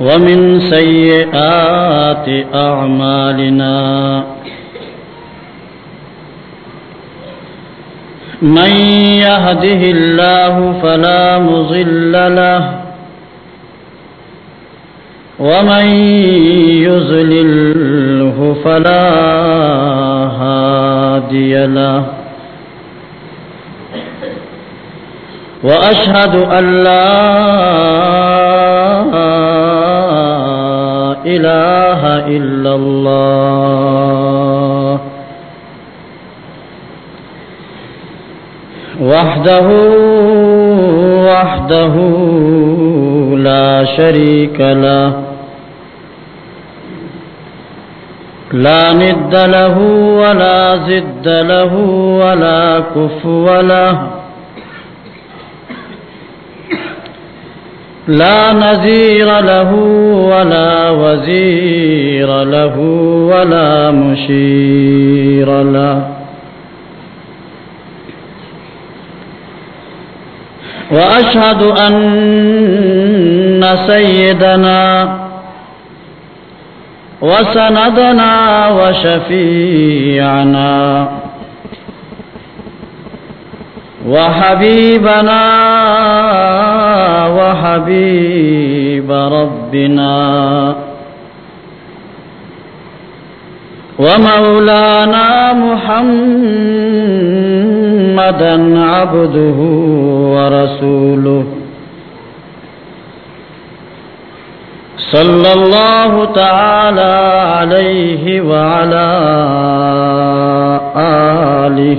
ومن سيئات أعمالنا من يهده الله فلا مضل له ومن يضلله فلا هادي له وأشهد أن لا إله إلا الله. وحده وحده لا شريك له. لا ند له، ولا زد له، ولا كفو له. لا نذير له ولا وزير له ولا مشير له وأشهد أن سيدنا وسندنا وشفيعنا وحبيبنا وحبيب ربنا ومولانا محمدا عبده ورسوله صلى الله تعالى عليه وعلى آله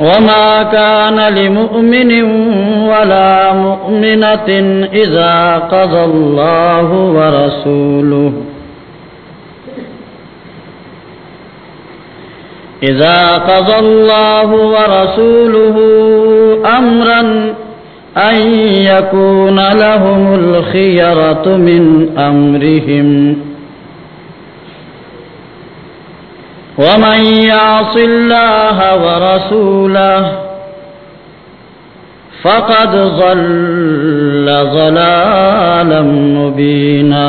وما كان لمؤمن ولا مؤمنة إذا قضى الله ورسوله. إذا قضى الله ورسوله أمرا أن يكون لهم الخيرة من أمرهم. ومن يعص الله ورسوله فقد ضل ضلالا مبينا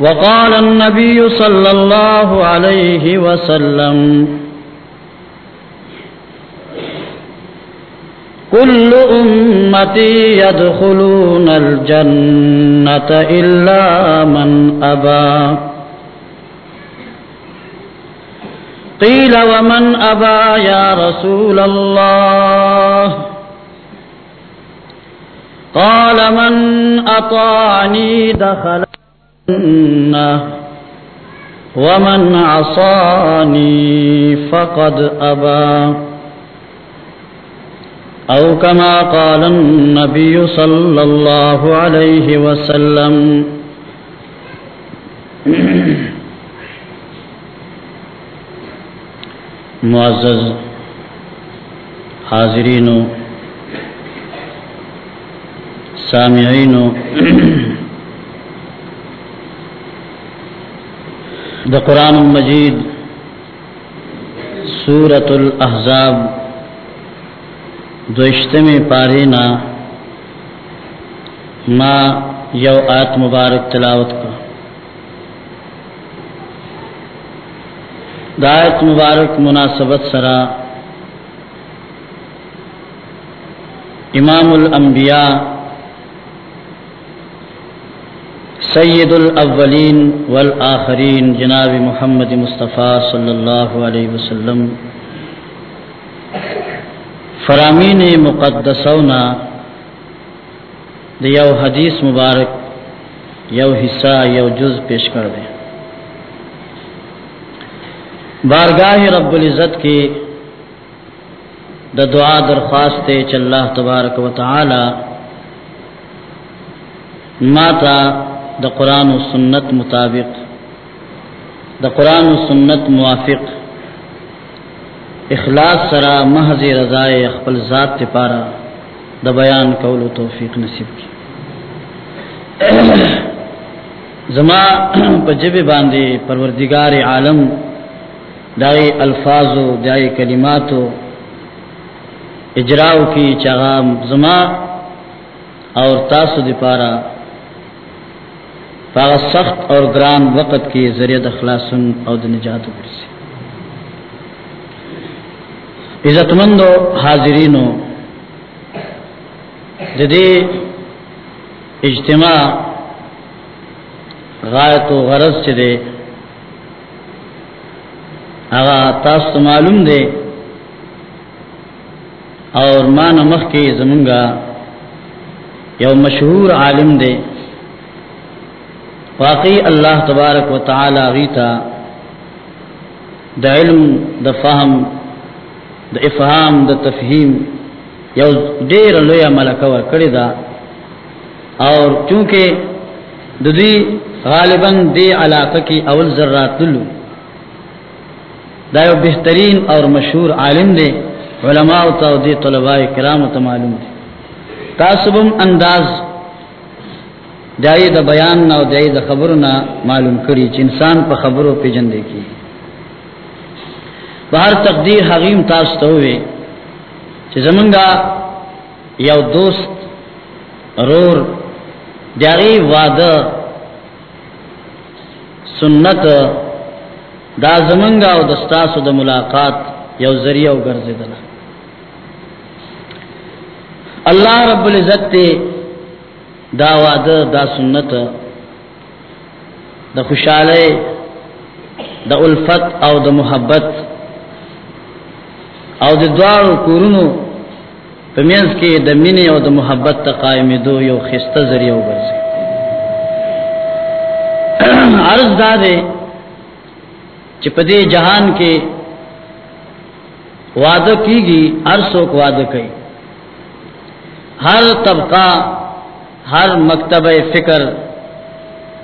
وقال النبي صلى الله عليه وسلم كل أمتي يدخلون الجنة إلا من أبى. قيل ومن أبى يا رسول الله. قال من أطاعني دخل الجنة ومن عصاني فقد أبى. أو كما قال النبي صلى الله عليه وسلم. معزز حاضرین سامعین د قرآن مجید سورة الاحزاب دوشتمی پارینا ما یو آت مبارک تلاوت کا دایت مبارک مناسبت سرا امام الانبیاء سید الاولین والآخرین جناب محمد مصطفیٰ صلی اللہ علیہ وسلم فرامین مقدسونا یو حدیث مبارک، یو حصہ، یو جز پیش کر دیں بارگاہ رب العزت کی دا دعا درخواست چ اللہ تبارک و تعالی ماتا دا قرآن و سنت مطابق، دا قرآن و سنت موافق۔ اخلاص سرا محض رضائے اخبل ذات پارا دا بیان قول و توفیق نصیب کی۔ زما پجب باندھے پروردگار عالم، دائی الفاظ و دائی کلمات و اجراؤ کی چغام زما اور تاسو دی پارا پاغ سخت اور گران وقت کی ذریعہ اخلاصن اور نجات برسی عزت مند و حاضرین و اجتماع غایت و غرض چدے آغا تاست معلوم دے اور ماں نمخ کے زمنگا یو مشہور عالم دے واقعی اللہ تبارک و تعالی غیتا دا علم دا فہم دا افہام دا تفہیم یو دیر لویا ملکہ ور دا اور چونکہ ددی غالباً دے علاقہ کی اول ذرات دلو دا یو بہترین اور مشہور عالم دے علماء تا دی طلباء کرام تا معلوم دے تاسبم انداز دائی دا بیان نا و دائی دا خبر معلوم کری چی انسان پا خبرو پی جندے کی بہر تقدیر حقیم تاستا ہوئے چی زمنگا یو دوست رور دیاغی وعدہ سنت، دا زمنگا و دستاسو دا ملاقات یو ذریعہ و گرز دلا اللہ رب العزت تے دا وعدہ دا سنت دا خوشحالے دا الفت او دا محبت او دا دوار کورونو پمینس کے دا منی او دا محبت تا قائم دو یو خستہ ذریعہ و گرز عرض دا دے چپدے جہان کے وعدہ کی گی ہر سوک وعدہ کئی ہر طبقہ ہر مکتب فکر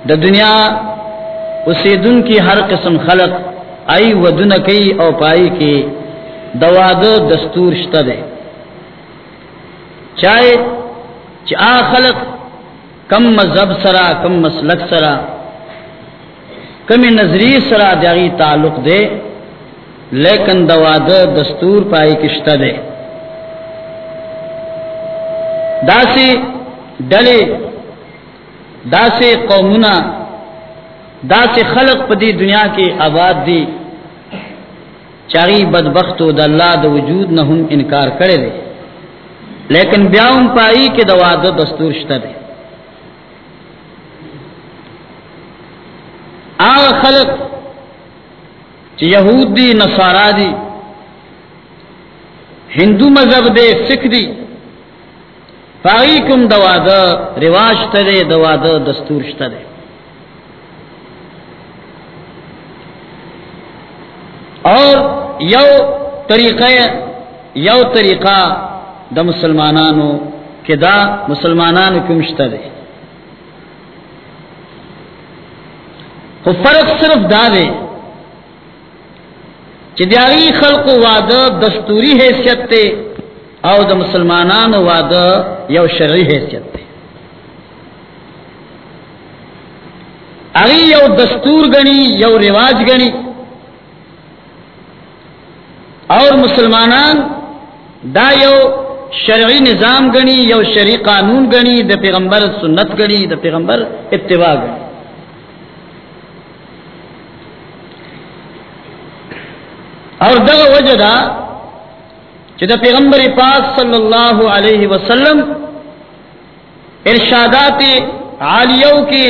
دا دنیا اسی دن کی ہر قسم خلق آئی و دن کئی او پائی کی دواد دستور شتہ دے۔ چاہے چا خلق، کم مذہب سرا، کم مسلک سرا کمی نظری سرا دیغی تعلق دے، لیکن دواد دستور پائی کشتہ دے۔ داسی ڈلے داسے قومنا داسے خلق پدی دنیا کے آباد دی۔ چاری بدبخت و اللہ د وجود نہ ہم انکار کرے دے۔ لیکن بیاؤں پائی کے دواد دستور شتہ دے۔ آ خلق یہود دی، نصارا دی، ہندو مذہب دے، سکھ دی، پائی کم دواد رواج ترے دواد دستور ترے اور یو طریقہ یو طریقہ دا مسلمانانو، کہ دا مسلمانانو کم شترے خو فرق صرف دا دے چدیاری خلق واد دستوری حیثیت تے او د مسلمانانو واد یو شرعی حیثیت تے۔ اگی یو دستور گنی، یو رواج گنی۔ اور مسلمانان دا یو شرعی نظام گنی، یو شرعی قانون گنی، د پیغمبر سنت گنی، د پیغمبر اتباع گنی۔ اور دغه وجه دا دا پیغمبر پاک صلی اللہ علیہ وسلم ارشادات عالیو کی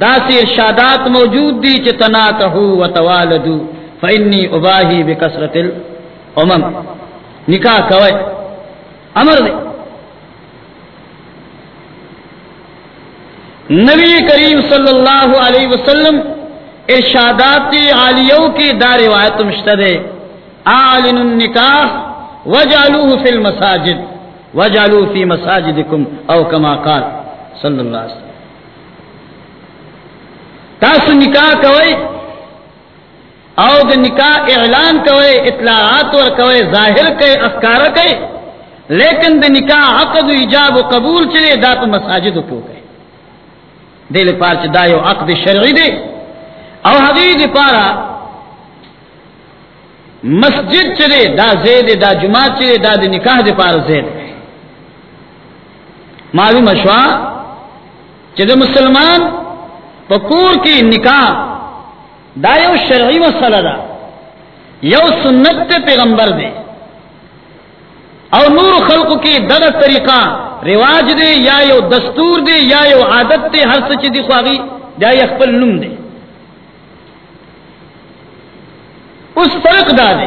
داسی ارشادات موجود دی چتنا تہو و توالدو، فإنی اباہی بکسرت الامم نکاح کوئے. امر دے نبی کریم صلی اللہ علیہ وسلم ارشادات عالیو کی دار روایت مشتد آلن النکاح وجالوه فی المساجد. وجالو فی مساجدکم او کما قال صلی اللہ علیہ وسلم. تاسو نکاح کوئی او د نکاح اعلان کوي اطلاعات ور کوي ظاہر کوي افکار کوي لیکن د نکاح عقد و ایجاب و قبول چلے، دا په مساجد کو کوي دل پار چ دا یو عقد شرعی دی او حدیث پارا، مسجد چلے، دا زید، دا جمعہ چلے، دا د نکاح دی پار زید۔ معلوم شوا چې د مسلمان پکور کی نکاح دا یو شرعی مسئلہ دا. یو سنت پیغمبر دے. او نور خلق کی در طریقہ، رواج دے یا یو دستور دے یا یو عادت دے، ہر سچ دی خواہی دا نم دے. اس فرق دا دے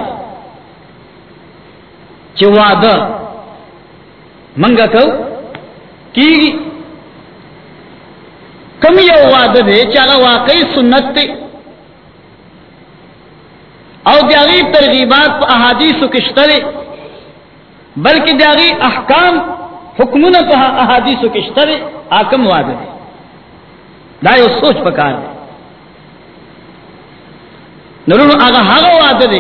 چواد منگا کو؟ کی کم یو وعدہ دے چاہا واقعی سنت دے. او دیاغی ترغیبات پا احادیث و کشترے بلکہ دیاغی احکام حکمون پا احادیث و کشترے آکم وعدہ دے۔ دا یو سوچ پکار دے۔ نرون آگا حاغا وعدہ دے۔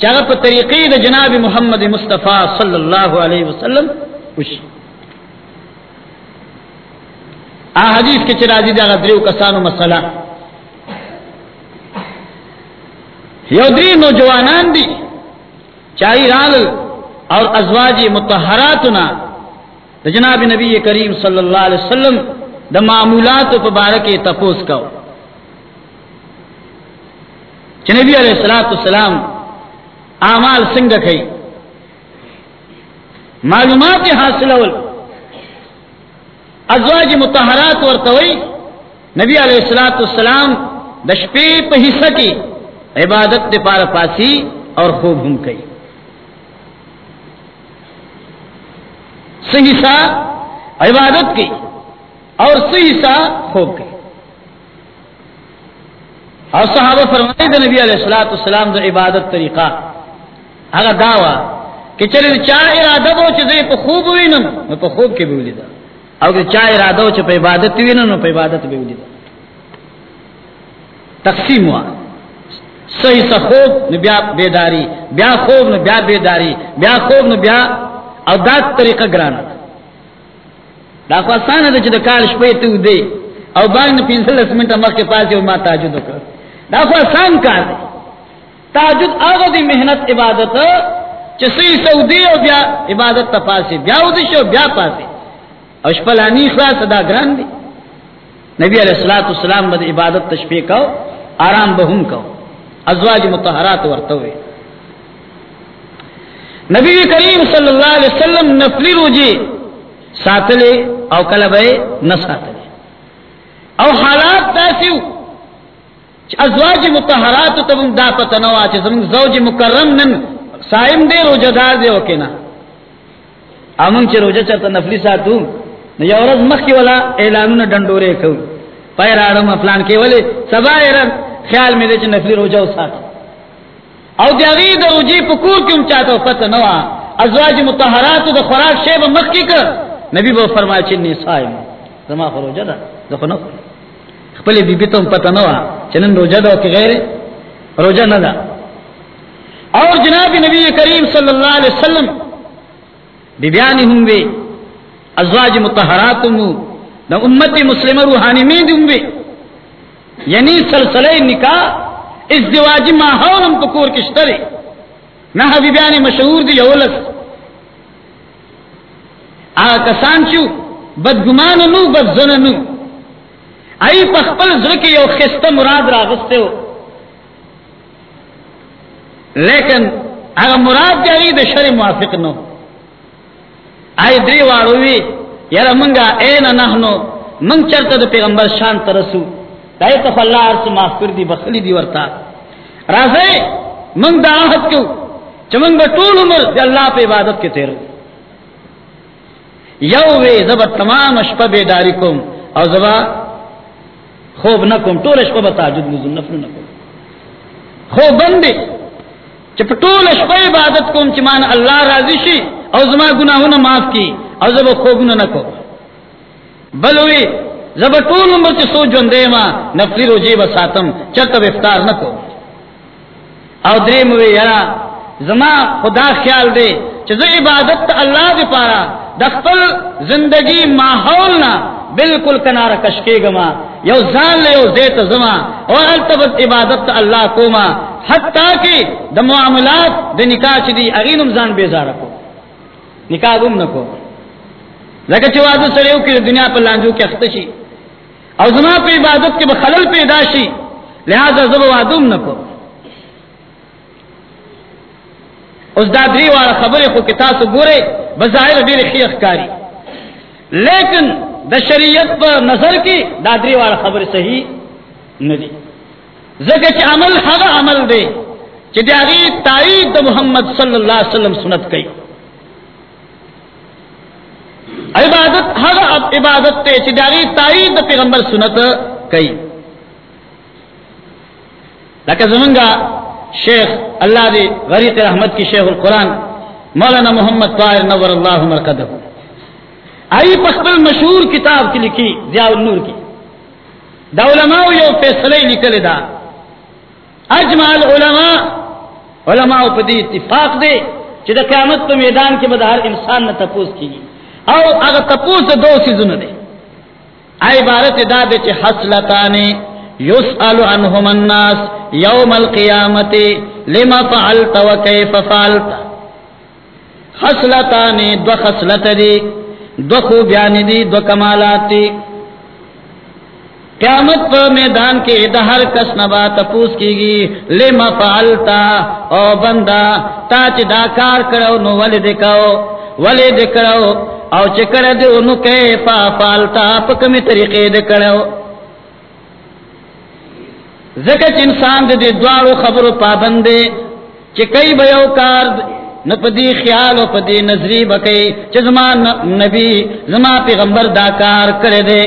چاگا پا طریقی دا جناب محمد مصطفیٰ صلی اللہ علیہ وسلم وشی احادیث کے چرازی دا غدریو کسانو مسئلہ۔ یو دری نوجوانان دی، چاہی رال اور ازواج متحراتنا دا جناب نبی کریم صلی اللہ علیہ وسلم دا معمولات و پبارک تپوس کو۔ چ علیہ السلام السلام اعمال سنگ کئی معلومات حاصل اول۔ ازواج متحرات ورتوئی نبی علیہ السلام السلام دشپے پہ حصہ کی عبادت دے پار پاسی اور خوب ہم کئی۔ صحیح سا عبادت کی اور صحیح سا خوب کی۔ اور صحابہ فرمائے دے نبی علیہ السلاۃ السلام دے عبادت طریقہ۔ اگر دعوی کہ چلے چاہ ارادہ دو چیزیں پہ خوب ہوئی نم میں پہ خوب کے بھی دا اور چاہ ارادہ ہو چاہ پہ عبادت ہوئی نم پہ عبادت بھی دا تقسیم ہوا۔ صحیح سا خوب نو بیا بیداری، بیا خوب نو بیا بیداری، بیا خوب نو بیا او دا طریقہ گرانا دا خو آسان ده چې د کال شپې ته ودی او باندې نه پینځل سمنټ مخکې پاسې او ما تهجد وکړ. دا خو آسان کار دی. تهجد هغه دی مهنت، عبادت، چې سې سعودي او بیا عبادت ته پاسې بیا ودی شو بیا پاسې او شپلانی خلاص دا ګران دی. نبی علیہ الصلوۃ والسلام بد عبادت تشبیه کو آرام به هم کو ازواج متحرات ورتوي نبی کریم صلی اللہ علیہ وسلم نفلی روجی ساتلے او کلبے نہ ساتلے. او حالات تاسیو ازواج متحرات تب دا پتنوا چھ زمین زوج مکرم نن سائم دے روجہ دار دے وکینا امن چھ روجہ چرتا نفلی ساتو نو یو ورځ مخکې ولا اعلانونه ډنډورې کو پیر اړم پلان کې ولې سبا یې خیال مې دې چې نفلی روزه وسات او د هغه د روزي په کور کې هم چاته پته ازواج مطهرات د خوراک شی به مخکې ک نبی به فرمایي چې نه صایم زما خو روزه ده، زه خو نه خپل بیبي ته پته نه و چې نن روزه غیر روزه نه ده. اور جناب نبی کریم صلی اللہ علیہ وسلم بیبیانی ہوں گے ازواج متحرات نہ امت مسلم روحانی میں دوں گے یعنی سلسلہ نکاح اس دیواجی ماحول ہم پکور کشترے نہ حبیبیانی مشہور دی اولس۔ آ کسان چو، بدگمان نو بد زن نو ای پخپل زرکی یو خستہ مراد راغستے ہو۔ لیکن اگر مراد جاری د شر موافق نو۔ آئی دری واروی، یرا منگا این نحنو من چرتا د پیغمبر شان ترسو۔ دای ته اللہ ارس معاف کر دی بخلی دی ورتا رازے من دا عہد کیو چمنگ طول عمر دی اللہ پہ عبادت کے تیرو یو وی زبا تمام اشپا بیداری کم او زبا خوب نکم طول اشپا بتا جد نزل نفل نکم خوب بندی چپ طول اشپا عبادت کم چمان اللہ راضی شی او زما گناہونا معاف کی، او زبا خوب نکو بلوی زبا طول عمر چی سو جوندے ما، نفلی رو جیب ساتم، چرتا افطار نکو. او دریم وی یرا، زما خدا خیال دے چیز عبادت اللہ دی پارا دخل زندگی ماحول نہ بالکل کنارا کشکے گما یو زان لے، یو زیت زما اور التبت عبادت اللہ کو ما. حتی کہ دا معاملات دا نکاح چی دی اغینم زان بیزار کو. نکاح دم نکو. لکہ چی وادو سریو کی دنیا پر لانجو کی اختشی او زما پہ عبادت کے بخلل پیدا شی، لہذا زب وادوم نکو. اس دادری والا خبر کو کتاب سے گورے، بظاہر دیر خیخ کاری لیکن دا شریعت پر نظر کی دادری والا خبر صحیح ندی. زکر چی عمل حق عمل دے چی دیاغی تائید محمد صلی اللہ علیہ وسلم سنت کئی عبادت حق عبادت تے چی تائید دا پیغمبر سنت کئی۔ لیکن زمانگا شیخ اللہ دی غریق رحمت کی شیخ القرآن مولانا محمد طاہر نور اللہ مرکدہ۔ آئی پخبل مشہور کتاب کی لکھی، ضیاء النور کی۔ دا علماء یو فیصلے نکل دا۔ اجمع العلماء علماء پا دی اتفاق دے، چی دا قیامت پا میدان کے بدہر انسان نہ تپوس کی او اگر تپوس دو سیزن دے آئی بارت دا دے چی حسلتانے یسأل عنہم الناس یوم القیامت لما فعلت و کیف فعلت. خسلتانی دو خسلت دی دو خوبیانی دی دو کمالات دی قیامت پر میدان کے دہر کس نبا تپوس کی گی لما فعلتا او بندہ تا چی دا کرو نو ولی دکھاو ولی دکھاو او چکر دی انو کیفا فعلتا پکمی طریقے دے دکھاو زکت انسان دے دے دوارو خبرو پابندے چی کئی بیو کار نہ پدی خیال و پدی نظری بکئی چی زمان نبی زمان پیغمبر دا کار کرے دے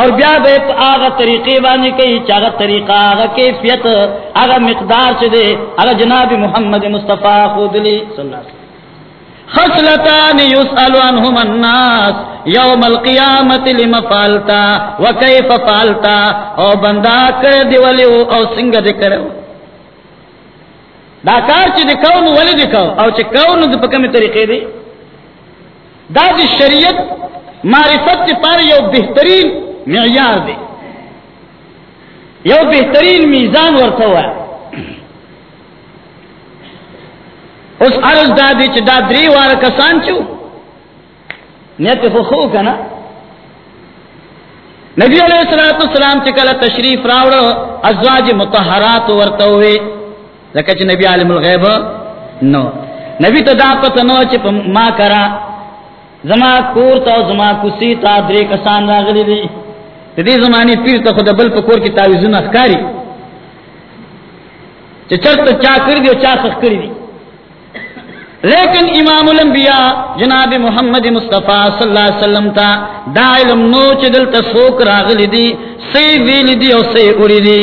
اور بیا بے آغا طریقے بانی کئی چاگا طریقہ آغا کیفیت آغا مقدار چی دے آغا جناب محمد مصطفیٰ خود لی صلی اللہ علیہ وسلم. خصلتان يسأل عنهم الناس يوم القيامة لما فعلتا وكيف فعلتا او بندا کر دی ولی او سنگ دی کرو دا کار چی دی کون ولی دی کون. او چی کون دی پکمی طریقے دی. دا دی شریعت معرفت دی پار یو بہترین معیار دی. یو بہترین میزان ورطا ہوا ہے اس عرض دا دی چی دا دری وار کسان چو نیت خو خو کنا؟ نبی علیہ الصلوۃ والسلام چ کلا تشریف راوڑ ازواج مطہرات ورتوے لکه چې نبی عالم الغیب؟ نو۔ نبی ته دا پته نو چې ما کرا، زما کور ته زما کوسی تا درې کسان راغلي دي د دې زمانی پیر ته خود بل په کور کې تعویذونه ښکاری چې چرته چا کړی دی چا څخ کړی دی۔ لیکن امام الانبیاء جناب محمد مصطفیٰ صلی اللہ علیہ وسلم تا دا علم نو چی دل تسوک راغلی دی، سی ویلی دی او سی اڑی دی۔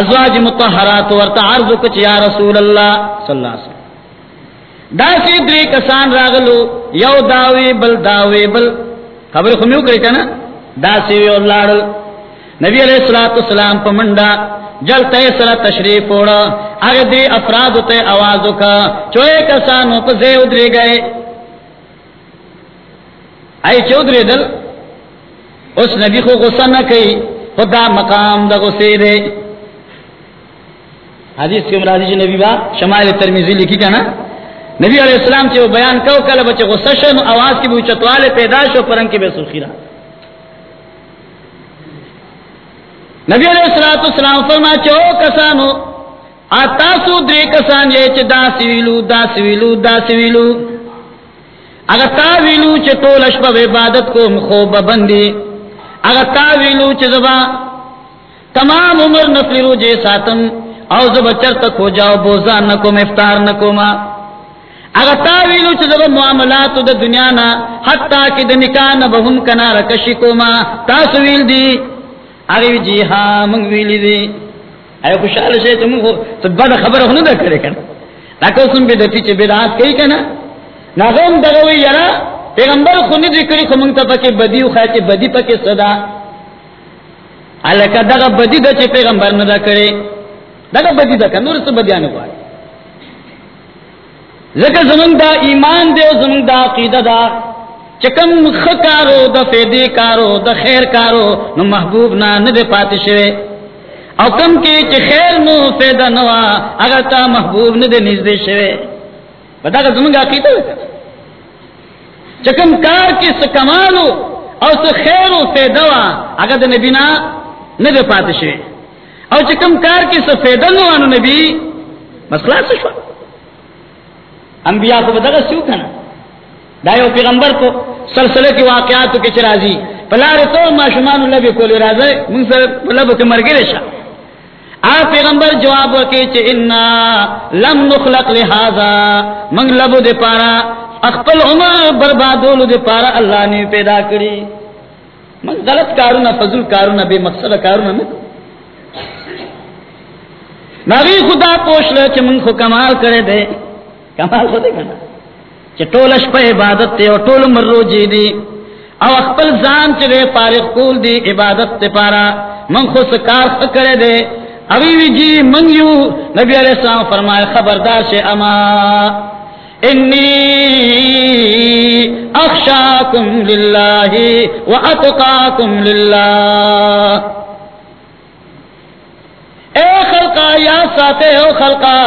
ازواج متحرات ورطا عرضو کچ یا رسول اللہ صلی اللہ علیہ وسلم۔ دا سی دری کسان راغلو، یو داوی بل داوی بل۔ خبر خمیو کری کنا دا سی وی اللہ نبی علیہ السلام پا منڈا جل تے سر تشریف اوڑا اگر افراد تے آوازو کا چوئے کسانو پا زے ادری گئے۔ آئی چو ادری دل؟ اس نبی خو غصہ نہ کئی، خدا مقام دا غصے دے۔ حدیث کے مرادی جی نبی با شمال ترمیزی لکھی کا نا؟ نبی علیہ السلام چے وہ بیان کو کل بچے غصہ شن آواز کی بھی چتوالے پیداش و پرنگ کی بے سرخی رہا نبی علیہ السلام السلام فرما چو کسانو آتاسو درے کسان یہ چھ دا سویلو دا سویلو دا سویلو اگر تا ویلو چھ طول اشباب عبادت کو مخوب بندی اگر تا ویلو چھ زبا تمام عمر نفلی رو جے ساتم او زبا چر تک ہو جاؤ بوزان نکو مفتار نکو ما اگر تا ویلو چھ زبا معاملات دا دنیا نا حتی کی دا نکاح نبہم کنار کشی کو ما تا سویل دی اگر جی ہاں منگ ویلی دی اے خوشحال شے تو منگو تو بڑا خبر ہونو دا کرے کنا. لیکن سن بھی دفی چھ بیدات کئی کنا. نہ نغم دغوی یرا، پیغمبر خونی ذکری خو منگ تا پکی بدی و خیچ بدی پکی صدا. علکا دغا بدی دا چھ پیغمبر ندا کرے. دغا بدی دا کن نور سو بدیانو کوئی ذکر زمان دا ایمان دے و زمان دا عقیدہ دا. چکم خکارو، دا فیدی کارو، دا خیر کارو، نو محبوب نا ندے پاتی شوے. او کم کی چی خیر نو فیدہ نوا، اگر تا محبوب ندے نزدے شوے۔ بتا کہ زمان کا عقیدہ ہوتا چکم کار کی سکمالو او سو خیرو فیدہ وا اگر دا نبی نا ندے پاتی شوے۔ او چکم کار کی سو فیدہ نوانو نبی مسئلہ سشوا انبیاء کو بتا سیو کھنا دایو پیغمبر کو سلسلے کی واقعات کے چرازی پلار تو معشمان اللہ بھی کولی رازے من سے لب کے مر گئے آ پیغمبر جواب کے چ انا لم نخلق لہذا، من لب دے پارا، اخپل عمر بربادول دے پارا اللہ نے پیدا کری۔ من غلط کارنا فضل کارنا بے مقصد کارنا میں نبی خدا پوچھ لے چ من کو کمال کرے دے۔ کمال کو دے کنا۔ چ ٹولش پہ عبادت تے او ٹول مرو جی دی۔ او خپل زان چ فارغ کول دی عبادت تے پارا۔ من خو سکار کرے دے۔ ابھی بھی جی منگیو نبی علیہ السلام فرمائے، خبردار سے اما، انی اخشاکم للہ و اتقاکم للہ۔ اے خلقا، یا ساتے ہو خلقا،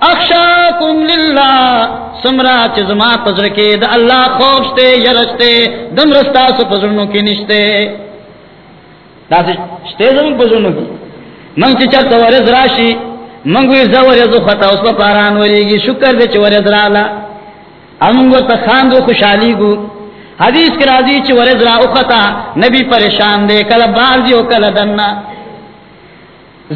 اخشاکم للہ۔ سمرا چزما پزر کے، دا اللہ خوفتے یرشتے دم رستا سو پزرنوں کی نشتے۔ دا سے شتے زمان پزرنوں کی۔ منگ چی چرتا ورز راشی منگوی زا ورزو خطا، اس پا پاران وریگی شکر دے چی ورز رالا. امنگو تا خاندو خوشحالی گو. حدیث کی راضی چی ورز را اخطا نبی پریشان دے کل بازی و کل دننا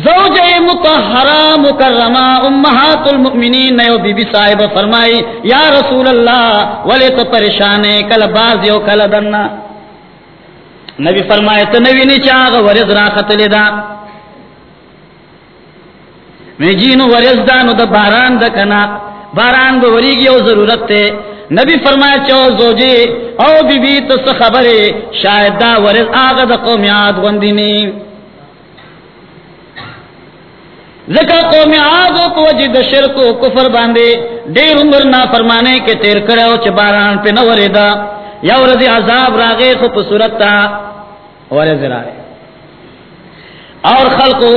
زوجہ متحرہ مکرمہ امہات المؤمنین، نیو بی بی صاحب فرمائی، یا رسول اللہ، ولی تو پریشانے کل بازی و کل دننا نبی فرمائے تو نبی نیچاغ ورز را خطلی دا. میں جینو ورز دانو دا باران دا کنا. باران دا وریگی او ضرورت تے نبی فرمایا چو زوجی او بی بی تس خبرے شاید دا ورز آغا دا قومیات غندینی ذکر قومیات کو وجی دا شرک و کفر باندے دیر عمر نا فرمانے کے تیر کرو چھ باران پہ نوری دا یا ورز عذاب راغے خو پسورت تا ورز رائے اور خلقو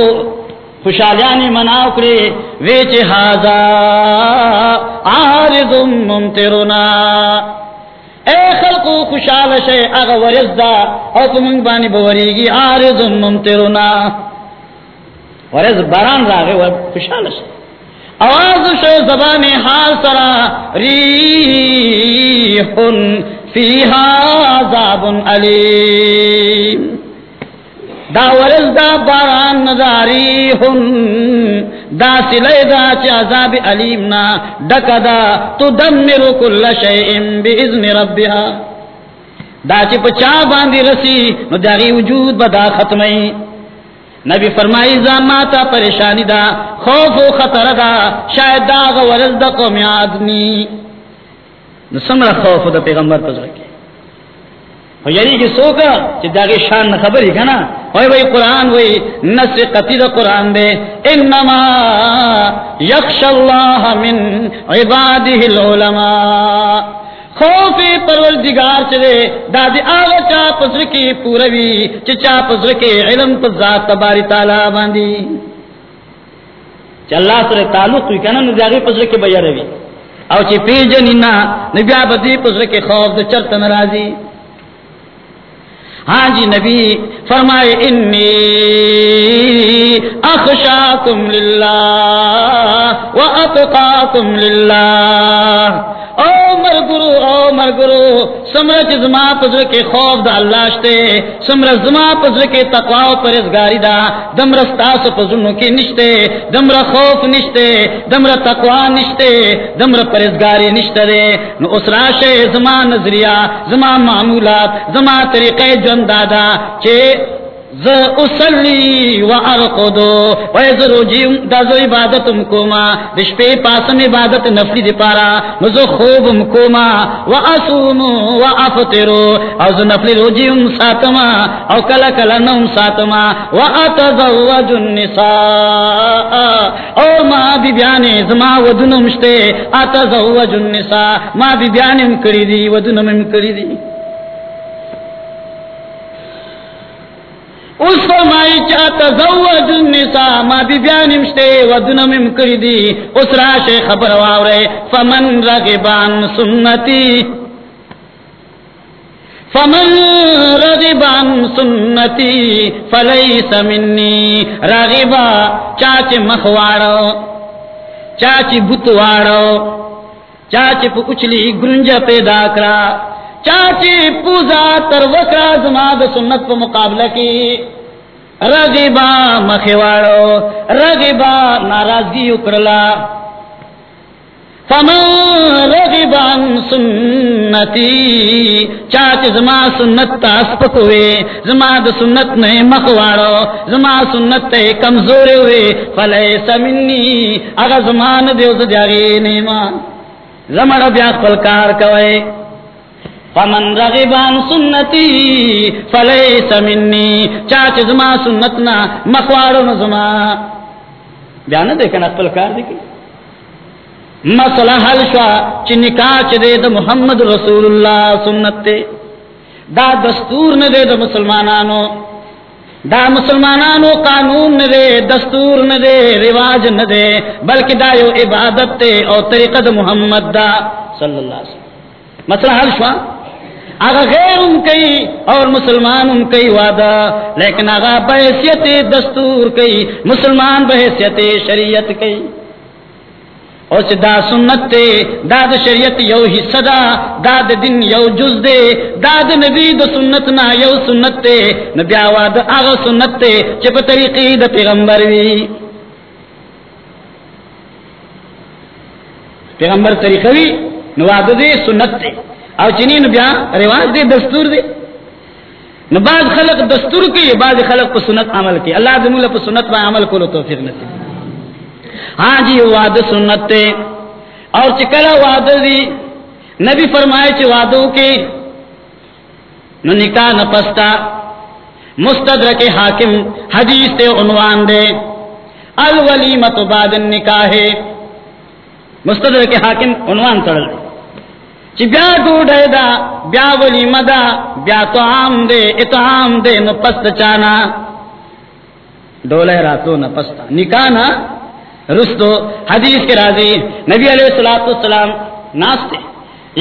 خوشالیانی مناو کرے، ویچ ہازا آرز ممترنا اے خلقو خوشال شے اغا ورز دا او پمنگ بانی بوریگی آرز ممترنا ورز باران راگے ور خوشال شے آواز شے زبان حال سرا۔ ریحن فیہا عذاب علیم۔ دا ورز دا باران نداری ہن، دا سلی دا چی عذاب علیمنا ڈکا دا تو دمر کل شیئن بی اذن ربیہا دا چی پچا باندی رسی، نو داغی وجود بدا ختمی۔ نبی فرمائی زاماتا پریشانی دا، خوف و خطر دا، شاید دا غورز دا قومی آدمی۔ نو سمرا خوف دا پیغمبر پزرکی۔ یعنی کہ سوکا چی داغی شان خبر ہی کنا وی وی قرآن وی نس قطید قرآن دے۔ انما یخش اللہ من عباده العلماء۔ خوفی پروردگار چلے دادی آغا چا پسر کی پوروی، چی چا پسر کی علم پر ذات تباری تعالی باندی۔ چی اللہ سر تعلق ہوئی کنا، نو داغی پسر کی بیا او چی پی جنینا نبیا بدی پسر کی خوف دے چرت نرازی ہاں جی نبی فرمائے انی اخشاکم للہ و اتقاکم للہ او مر گرو او مر گرو سمر زما پزر کے خوف دا اللہ شتے سمر زما پزر کے تقوا و پرزگاری دا دمر ستاس پزرنو کی نشتے دمر خوف نشتے دمر تقوا نشتے دمر پرزگاری نشتے دے۔ نو اس راشے زما نظریہ، زما معمولات، زما طریقے جن دادا چے اسلی و ارقدو و ازرو جیم دا زو عبادت مکوما پاسم عبادت نفلی دی پارا نزو خوب مکوما و اسومو و افترو او زو نفلی رو جیم ساتما او کلا کلا نوم ساتما و اتزوج النساء او ما بی بیانی زما و دنمشتے اتزوج النساء، ما بی بیانی مکری دی و دنم مکری دی. اس فرمائی چاہتا زوج النساء، ما بی بیانی مشتے ودنم امکری دی. اس راش خبر واورے، فمن رغبان سنتی. فمن رغبان سنتی، فلیس منی. رغبا چاچ مخوارو چاچ بتوارو چاچ پو اچلی گرنج پیدا کرا. چاچی پوزا تر وکرا زما سنت پا مقابلہ کی رغبا مخیوارو رغبا ناراضگی اکرلا فمن رغبان سنتی چاچ زما سنت تا سپکوے زما د سنت نے مخوارو زما سنت تے کمزور ہوئے فلیس منی اگا زمان دیو زدیاغی نیمان زمان بیا خپل کار کوئے فمن رغبان سنتی فلیس منی چاچ زما سنتنا مخوارو نزما بیانا دیکھنا اقبل کار دیکھیں مسئلہ حل شوا چی نکاح چی دے دا محمد رسول اللہ سنت تے. دا دستور نہ دے دا مسلمانانو. دا مسلمانانو قانون نہ دے دستور نہ دے رواج نہ دے بلکہ دا یو عبادت تے اور طریقہ دا محمد دا. صلی اللہ علیہ وسلم. مسئلہ حل شوا اگر غیر ان کئی اور مسلمان ان کئی وعدہ، لیکن اگر بحثیت دستور کئی، مسلمان بحثیت شریعت کئی۔ اور دا سنت تے، دا دا شریعت یو حصہ دا دا دا دن یو جز دے۔ دا دا نبی دا سنت نا یو سنت تے۔ نبی آواد آغا سنت تے چپ طریقی دا پیغمبر وی۔ پیغمبر طریقہ وی نواد دے سنت تے۔ او چنی نو بیا رواج دے، دستور دے. نو بعض خلق دستور کی بعض خلق پا سنت عمل کی اللہ دمولا پا سنت پا عمل کو لو توفیق نصیب. ہاں جی وعد سنت تے. اور چکلا وعد دی، نبی فرمائے چ وعدوں کے. نو نکاح نہ مستدرک حاکم، حدیث تے عنوان دے. الولیمت بعد النکاح. مستدرک حاکم عنوان تڑل دے. چی بیا ڈوڈے دا، بیا ولیمہ دا بیا تو عام دے اتعام دے، نو پست چانا۔ ڈولے راتو نہ پستا، نکاح نہ رستو۔ حدیث کے راضی نبی علیہ السلام ناستے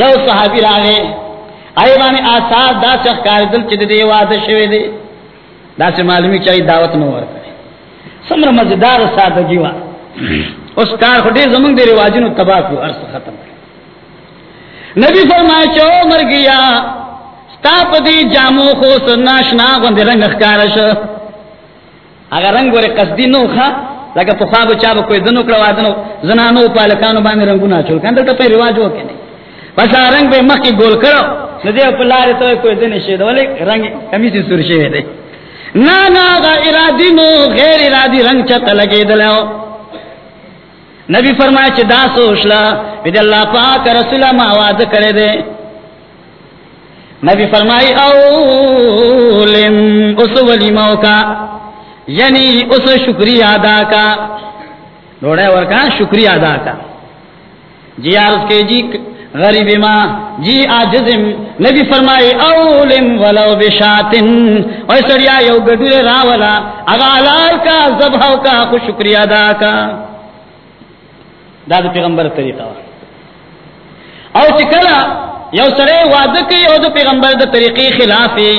یو صحابی راگے آئے بانے آساد دا سے اخکار دل چی دے وعدہ شوے دے۔ دا سے معلومی چاہی دعوت نو ورکے سمر مزدار سادگی وا۔ اس کار خودے زمان دے رواجن و تباہ کو عرص ختم کر۔ نبی فرمائے چو مر گیا ستاپ دی جامو خو سناشنا گوندے رنگ اخکارش. اگر رنگ ورے قصدی نو خوا لکه په خواب چا کوئی دنو کړه وادنو زنانو پالکانو باندې رنگونه چول کنده ته په رواج وکړي نه پس رنگ به مخکې ګول کړو نو دې په لارې ته کوئی دنه شه ولې رنگ کمیسي سور شه دی نه نه دا ارادي نو، غیر ارادي رنگ چتا چته لګیدلو نبی فرمایا چې دا سوچلا بيد الله پاک رسول ما وعده کړی دی نبی فرمائی اولم اس ولیمو کا یعنی اس شکریہ ادا کا۔ روڑے ور کا شکریہ ادا کا۔ جی عرض کے جی غریب ماں جی آجزم نبی فرمائے اولم ولو بشاتن اوے سڑیا یو گڈر راولا اگا لال کا ذبح کا، خوش شکریہ ادا کا۔ دا داد پیغمبر طریقہ او چکلا یو سرے وعدہ کی او دو پیغمبر دا طریقی خلافی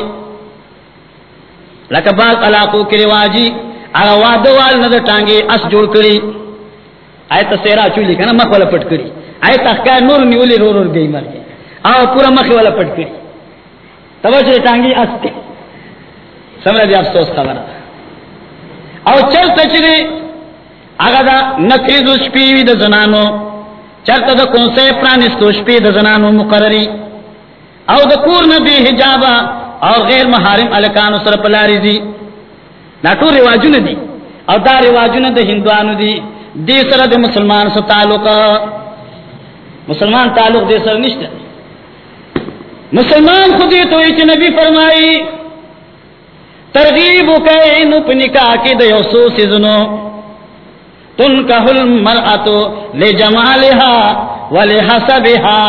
لکه باز علاقو کې رواجی، هغه واده وال نه ټانګي اس جوړ کړی آیت سیرا چولی کنه مخ ولا پټ کړی آیت احکا نور نیولې رور رور گئی مرګ او پورا مخ ولا پټ کړی توجه ټانګي اس سمره دي افسوس خبره. او چرته چې هغه دا نکریز شپې وی د زنانو. چرته د کونسه پرانستو شپې د زنانو مقرری او د کور نه به حجاب او غیر محارم الکانو سره پلاری دي دا ټول رواجونه دي. او دا رواجونه د هندوانو دي. دې سره د مسلمان سره تعلق مسلمان تعلق دې سره نشته. مسلمان خودی تو چې نبی فرمایي، ترغیب وکړي نو په نکاح کې د یو څو سيزونو تنکح المرأة لجمالها ولحسبها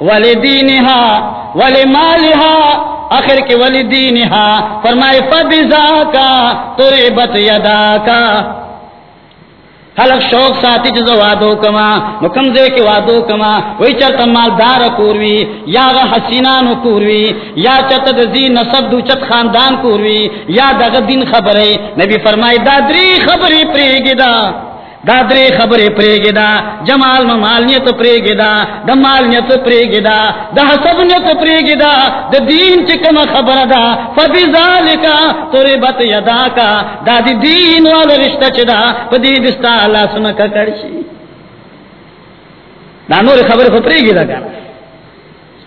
ولدینها ولمالها. آخر کے ولدینها فرمائے فبزا کا تربت یدا کا خلق شوق ساتھی چیز وادو کما مکم دے کے وادو کما. وہی چرتا مالدار کوروی، یا غا حسینانو کوروی، یا چرتا دزی نصب دو چت خاندان کوروی، یا دا دین خبرے نبی فرمائی دا دری خبری پریگی دا. دا درې خبرې پرېګې دا جمال مال نیت پرېګې دا د مال نیت دا د حسب نیت پرېګې دا دین چکم خبر دا فبی ذالکا تربت یدا کا دا د دین والا رشتہ چې دا په دې دستا اللہ سنکا کرشی۔ شي دا نور خبره پرېګې دا کنه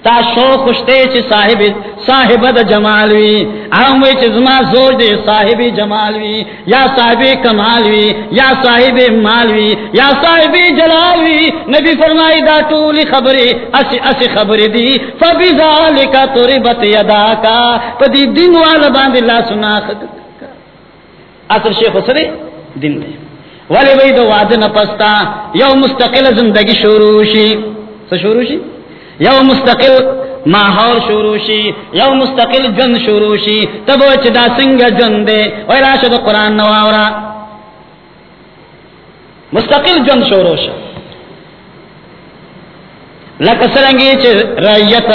تا شو خوشتے چی صاحب صاحب دا جمال وی. ام وی چی زما زور دے صاحب جمال وی. یا صاحب کمال وی، یا صاحب مال وی، یا صاحب جلال وی. نبی فرمائی دا طول خبری، اسی اسی خبری دی. فبی فبذالک تربت یدا کا پدی دین والا باند اللہ سنا خد اصل شیخ سره دین دے. ولی وی دو وعد نپستا. یو مستقل زندگی شروع شی. سو شروع شی؟ یو مستقل ماحول شروع شی یو مستقل جن شروع شی، تب چې دا څنګه جن دے وای راشه د قران نو اورا مستقل جن شروع شي لکه څنګه چې رعیت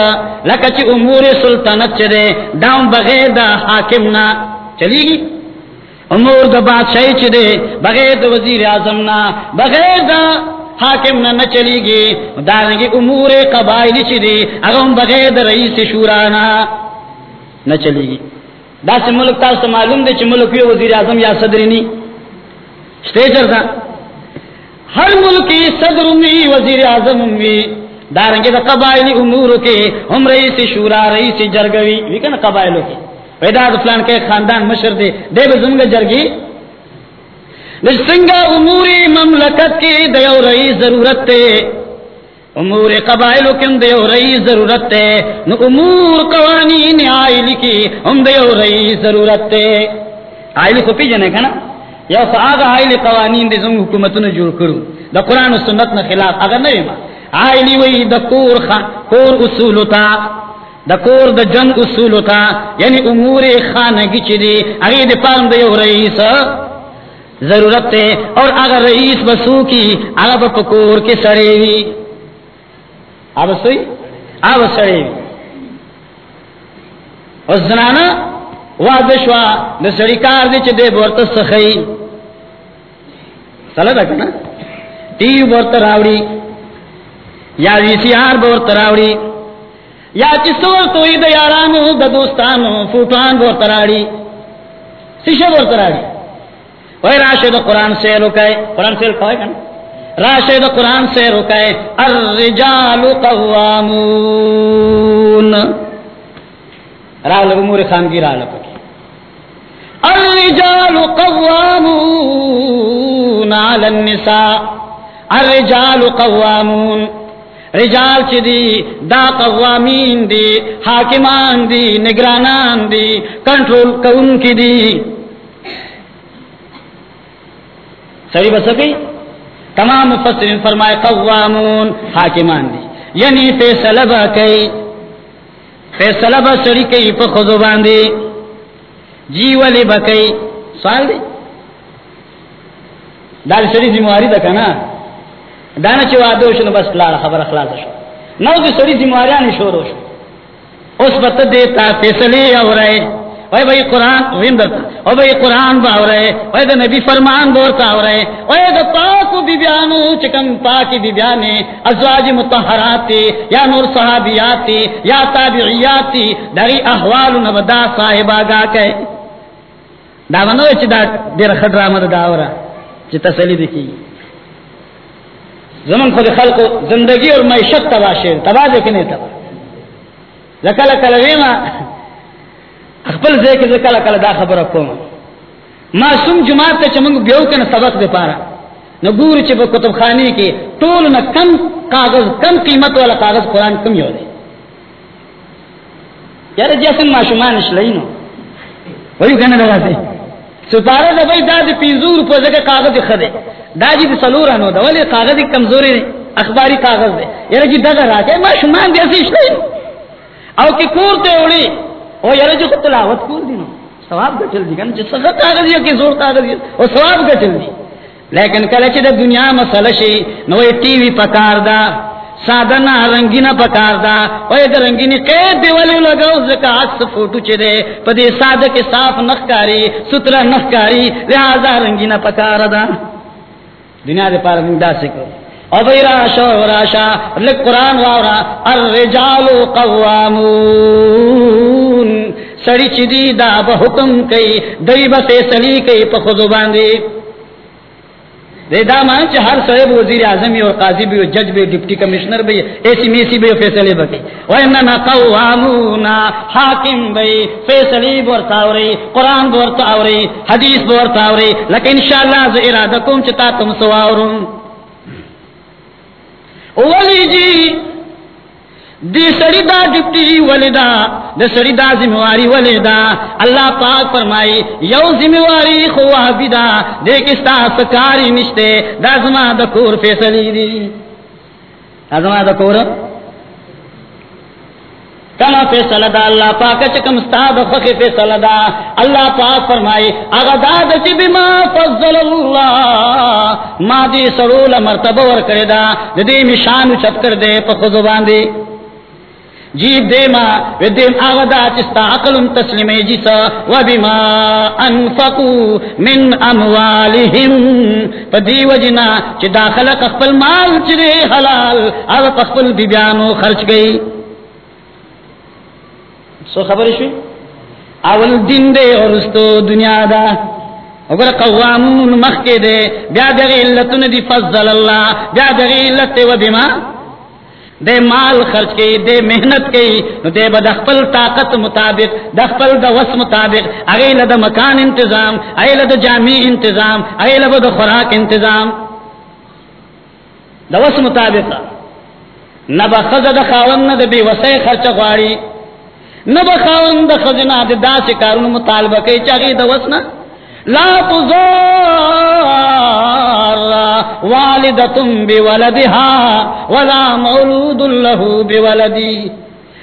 لکه چې امور سلطنت چره داون بغیر د حاکم نه چلیږي امور د بادشاہي چې ده بغیر د وزیر اعظم بغیر د حاکم نہ نہ چلی گی۔ دارنگی امور قبائل چی دی اگر بغیر رئیس شورانا نہ چلی گی۔ دا سے ملک تا معلوم دے چی ملک وی وزیر اعظم یا صدری نی۔ سٹیجر دا ہر ملکی صدر امی، وزیر اعظم امی۔ دارنگی دا قبائلی امور کے، ہم رئیس شورا، رئیس جرگوی۔ وی کنا قبائلو کے۔ پیدا فلان کے خاندان مشر دے۔ دے بزمگ جرگی۔ سنگا امور مملکت کی دیو رئی ضرورت تے امور قبائل کم دیو رئی ضرورت تے نو امور قوانین آئل کی ہم دیو رئی ضرورت تے آئل کو پی جنے کنا یا فآغ آئل قوانین دی زنگ حکومتون جوڑ کرو دا قرآن و سنت نا خلاف اگر نہیں ما آئلی وی دا کور, کور اصولو تا دا کور دا جنگ اصولو تا یعنی امور خانگی چی دی اگی دی پارم دیو رئیس ضرورت ہے اور اگر رئیس بسو کی اگر پکور کے سڑے ہوئی اب سوئی؟ اب سڑے ہوئی اور زنانا وادشوا د سړی کار دی چې دې ورته سخی۔ سره ده کنه ټي ورته راوړي یا وی سی آر ورته راوړي یا چې څور توي د یارانو د دوستانو فوټان ورته راوړي سشه ورته راوړي وای راشد قرآن سے رکائے، قرآن سے رکھائے کنا راشد قرآن سے رکائے، الرجال قوامون۔ را لگو، مور خانگی را لپکی الرجال قوامون على النساء۔ الرجال قوامون۔ رجال چی دی؟ دا قوامین دی، حاکمان دی، نگرانان دی، کنٹرول کون کی دی؟ سڑی بس گئی تمام مفسرین فرمائے قوامون، حاکمان دی. یعنی فیصلہ با کئی، فیصلہ با سڑی کئی پا خودو باندی. جی ولی با کئی. سوال دی؟ دار سڑی زمواری دا کنا؟ دانا چی وعدو شنو بس لار خبر اخلاص شو. نو دی سڑی زمواریانی شورو شو. اس بت دیتا فیصلی او رائے اوے بھائی قرآن ویم درتا او بھائی قرآن باو رہے اوے دا نبی فرمان بورتا ہو رہے اوے دا پاکو بی بیانو چکم پاکی بی بیانے ازواج متحراتی یا نور صحابیاتی، یا تابعیاتی داری احوال نبدا صاحبا گا کہے۔ دا منو چی دا دیر خد رامد داورا چی تسلی دیکھی زمن خود خلق زندگی اور معیشت تباہ شیر، تباہ دیکھنے تباہ۔ لکل کل ویما خپل ځای کې کله کله دا خبره کوم. ما سم جماعت ته چمنګ بیو کنه سبق دے پارا نو ګور چې په کتب خانی کې ټول نه کم کاغذ، کم قیمت والا کاغذ قران کم یو دی. یار جسم ما شومان شلینو وایو کنه راځي سپاره د وای د پیزور په ځکه کاغذ خده دا جی چې سلورانو دا ولې کاغذ کمزوري اخباری کاغذ دی. یاره چې دغه راځي ما شومان دې شلینو او کی کور ته وړي او یاره جو تلاوت کول دي نو. ثواب ګټل دي کنه چې څنګه کاغذ یو کې زور کاغذ او ثواب ګټل دي لیکن کله چې د دنیا مسله شي نو ټي وي پکار دا سادنا رنگینا پکار دا، او د رنگینی قید دی ولې لګاو ځکه عکس فوټو چي دي په دې ساده کې صاف نخکاری ستره نخکاری لہذا رنگینا پکار دا. دنیا دې پاره موږ داسې کوو راشا راشا قرآن وارا الرجال قوامون۔ سڑی چی دا با حکم کئی، دی با فیصلی کئی پا خودو باندی۔ دے دا مان ہر صحیب وزیر اعظمی اور قاضی بھی جج بھی ڈپٹی کمشنر بھی ایسی میسی بھی فیصلے بکی۔ وَإِنَّنَا قَوَّامُونَ حاکم بھی فیصلی بورتاوری قرآن بورتاوری حدیث بورتاوری لیکن انشاءاللہ زو ارادکم چتا تم سواورون ولی جی دی سڑی دا ڈپٹی ولی دا دی سڑی دا ذمہواری ولی دا اللہ پاک فرمائی، یو ذمہواری خواہ بی دا دیکھ استا سکاری نشتے. دا زمان دا کور فیصلی دی. دا زمان دا کور؟ کما فیصلہ دا، اللہ پاک چکم استاد خخ فیصلہ دا۔ اللہ پاک فرمائی اگا داد چی بما فضل اللہ، ما دی سرول مرتبہ ور کرے دا۔ دی مشان چت کر دے پا خودو باندی۔ جی دے ما و دے آغا دا چستا عقل تسلیمی جیسا۔ و بما انفقو من اموالهم پا دی وجنا، چی داخل قفل مال چی دے حلال آغا قفل بیبیانو خرچ گئی۔ سو خبر شوی؟ اول دین دے اور اس تو دنیا دا. اگر قوامون مخ کے دے. بیا دغی علتن دی فضل اللہ بیا دغی علت و بما دے مال خرچ کی دے محنت کی نو دے با دخپل طاقت مطابق دخپل دا وس مطابق. اگیل دا مکان انتظام اگیل دا جامع انتظام اگیل دا خوراک انتظام. دا وس مطابق. نبا خزد خاون دا بی وسع خرچ غواری نبخاون د خزنا د داس کارونو مطالبه کوي چاغي د وسنا. لا تزار والدتم بولدها ولا مولود له بولدي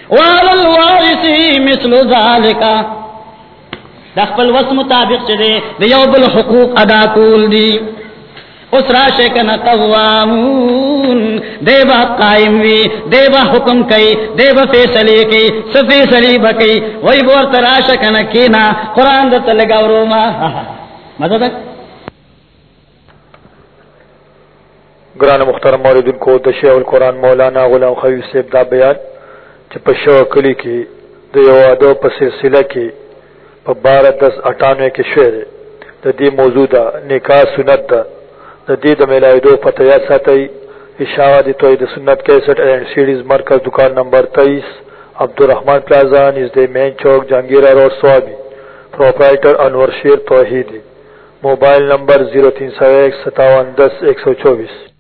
وعلى الوارث مثل ذلك. دخل وس مطابق چه دے یو بل حقوق ادا کول دی. اس راشے کا کنا قوامون دیبا قائم وی دیبا حکم کئی دیبا فیصلی کئی سفیصلی بکئی وی بورت راشے کا کنا کینا، قرآن دتا لگاو روما۔ ہاں، ہاں، مدد گران مختار موردن کو دشیع القرآن مولانا غلام خویو سیب دا بیان چی پشو کلی کی دیو ادو پا سلسلہ کی، پا بارہ دس اٹھانوے کے شعر دا دی موضوع دا نکاح سنت دا۔ دې د میلادو پته ساتی ساتي دی توی توحید سنت 61 اینڈ سیڈیز مرکز دکان number 23 Abdul Rahman plaza the main Chowk, Jahangira road, Swabi. Proprietor Anwar Sher Tauheedi. Mobile number 03015710110 124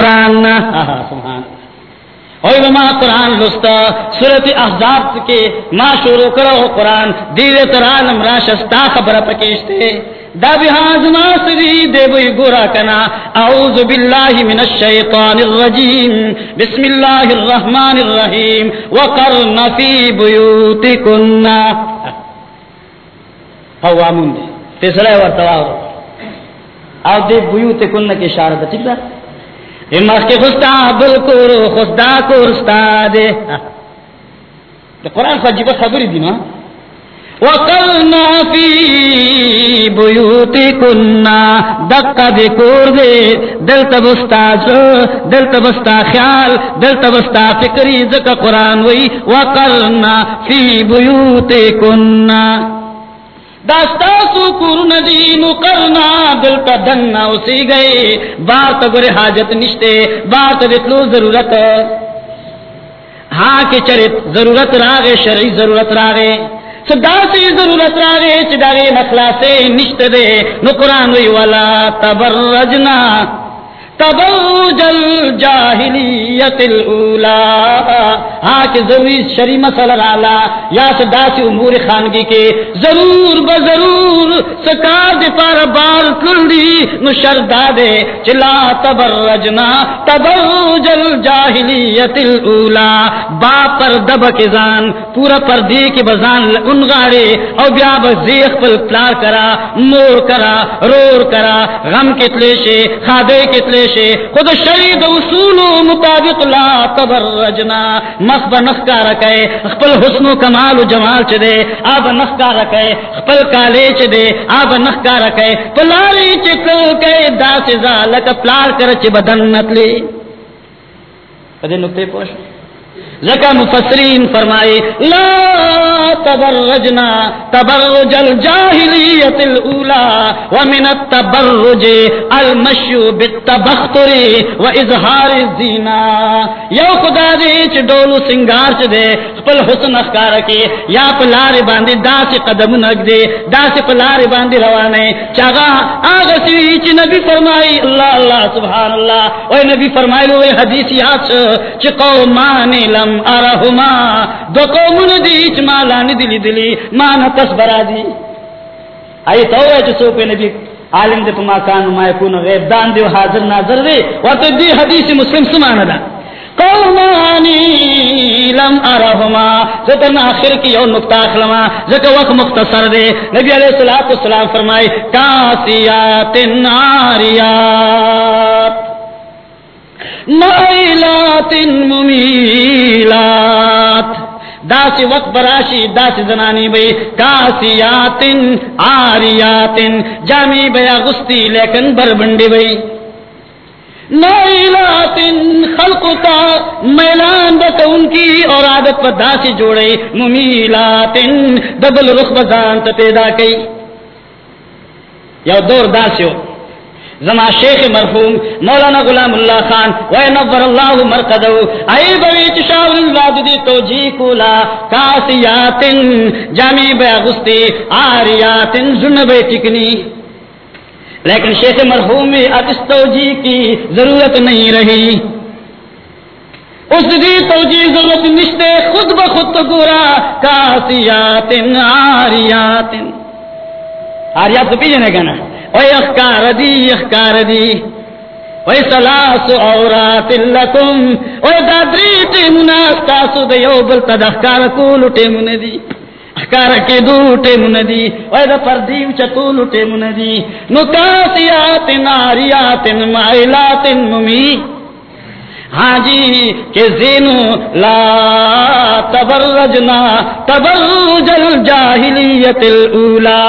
قرآن سبحان اور ما قرآن لستا صورت احزاب کے ما شروع کرو قرآن دیو ترالم راشستا خبر پکیشتے۔ دا بحاظ ناصری دے بوئی گورا کنا۔ اعوذ باللہ من الشیطان الرجیم۔ بسم اللہ الرحمن الرحیم۔ وقرن فی بیوتکن۔ قوامون دے فیصلہ ورطواو او دے بیوتکن کی اشارہ ٹھیک ہے امخ کے خستا بالکل خستا کورستا دے۔ قرآن خجیب خبری دی نا۔ وقلنا فی بیوتی کننا دقا دی کور دے دل تبستا جو دل تبستا خیال دل تبستا فکری، زکا قرآن وی وقلنا فی بیوتی کننا داستاسو کور کرنا دل کا دننا اسی گئے۔ بات گر حاجت نشتے بات رتلو ضرورت۔ ہاں کے چرت ضرورت راگے شرعی ضرورت راگے صدا سے ضرورت راگے چدارے نخلا سے نشت دے۔ نو قرآن وی والا تبرجنا۔ تبرج الجاہلیت الاولا ہاں کہ ضروری شری مسئلہ لالا یا سداسی امور خانگی کے ضرور بضرور سکار دے پار بار کلی نو شردا دے چلا تبرجنا تبرج الجاہلیت الاولا با پر دب کے زان، پورا پر دی کے بزان انگارے او بیا بزیخ پل پلار کرا، مور کرا، رور کرا، غم کتلے شے، خادے کتلے شے خود شرید اصول مطابق لا تبرجنا. مخب نخکا رکے خپل حسن و کمال و جمال چ دے آب نخکا رکے خپل کالے چ دے آب نخکا رکے پلاری چ کل کے دا سے زالک پلار کر چ بدن نتلی پدے نقطے پوش. زکا مفسرین فرمائے، لا تبرجنا تبرج الجاہلیت الاولا ومن التبرج المشو بالتبختر و اظہار الزینا۔ یو خدا دے چ ڈولو سنگار چ دے، خپل حسن اخکار کے، یا پلار باندے دا سے قدم نگ دے دا سے پلار باندے روانے چاگا آغا سوی چ نبی فرمائی، اللہ اللہ، سبحان اللہ۔ اوے نبی فرمائی لو حدیث یاد چ قومان لم لم ارہما دو قومن دی اجمالا ندلی دلی مانا تصبرا دی آئی تو ہے جو سوپے نبی، عالم دے پما کان ما یکون غیب دان دے حاضر ناظر دے ورطا دی حدیث مسلم سمانا دا قومانی لم ارہما زتن آخر کی یو نکتہ اخلما زکا وقت مختصر دے نبی علیہ السلام فرمائے کاسیات ناریات. مائلات ممیلات داس وقت براشی داس زنانی بھئی کاسیات، آریات۔ جامی بیا غستی لیکن بربنڈی بھئی مائلات خلق کا میلان بس ان کی اور عادت پر داسی جوڑے ممیلات دبل رخ بزان پیدا کی یا دور داسیو۔ زما شیخ مرحوم مولانا غلام اللہ خان و نور اللہ مرقدو ای بوی چشاور اللہ دی توجی کولا کاسیات جامی بے اغسطی آریات زنب ٹکنی لیکن شیخ مرحوم میں اب اس توجی کی ضرورت نہیں رہی. اس دی توجی ضرورت نشتے خود بخود تو گورا کاسیات آریات آریات تو پیجنے گا نا؟ وی اخکار دی اخکار دی وی سلاس اورات لکم وی دادری ٹیمنا ستاسو دیو بلتا دا اخکار کولو ٹیمن دی اخکار کی دو ٹیمن دی وی دا پردیو چکولو ٹیمن دی نکاسیات ناریات مائلات ممی. ہاں جی کہ زینو، لا تبرجنا تبرج الجاہلیت الاولا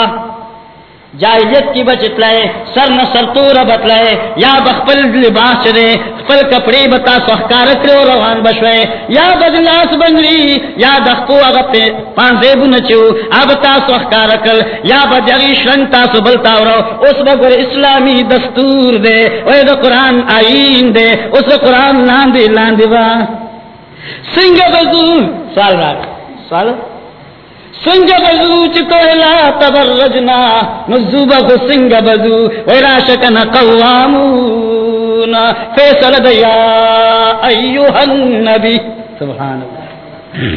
جاہلیت کی بچت لائے سر نہ سر تو ربت لائے یا بخپل لباس چرے خپل کپڑے بتا سحکار کرو روان بشوے۔ یا بدلاس بنری یا دخپو اغپے پانزے بنچو ابتا سحکار کل یا بدیغی شرنگ تاسو بلتا رو اس بگر اسلامی دستور دے۔ وے دا قرآن آئین دے، اس دا قرآن لاندے لاندے با سنگ بزول سوال راگ سوال؟ سنگ بزو چکولا تبرجنا مزوبا کو سنگ بزو، ویراشکن قوامون. فیصل دیا ایوہ النبی. سبحان اللہ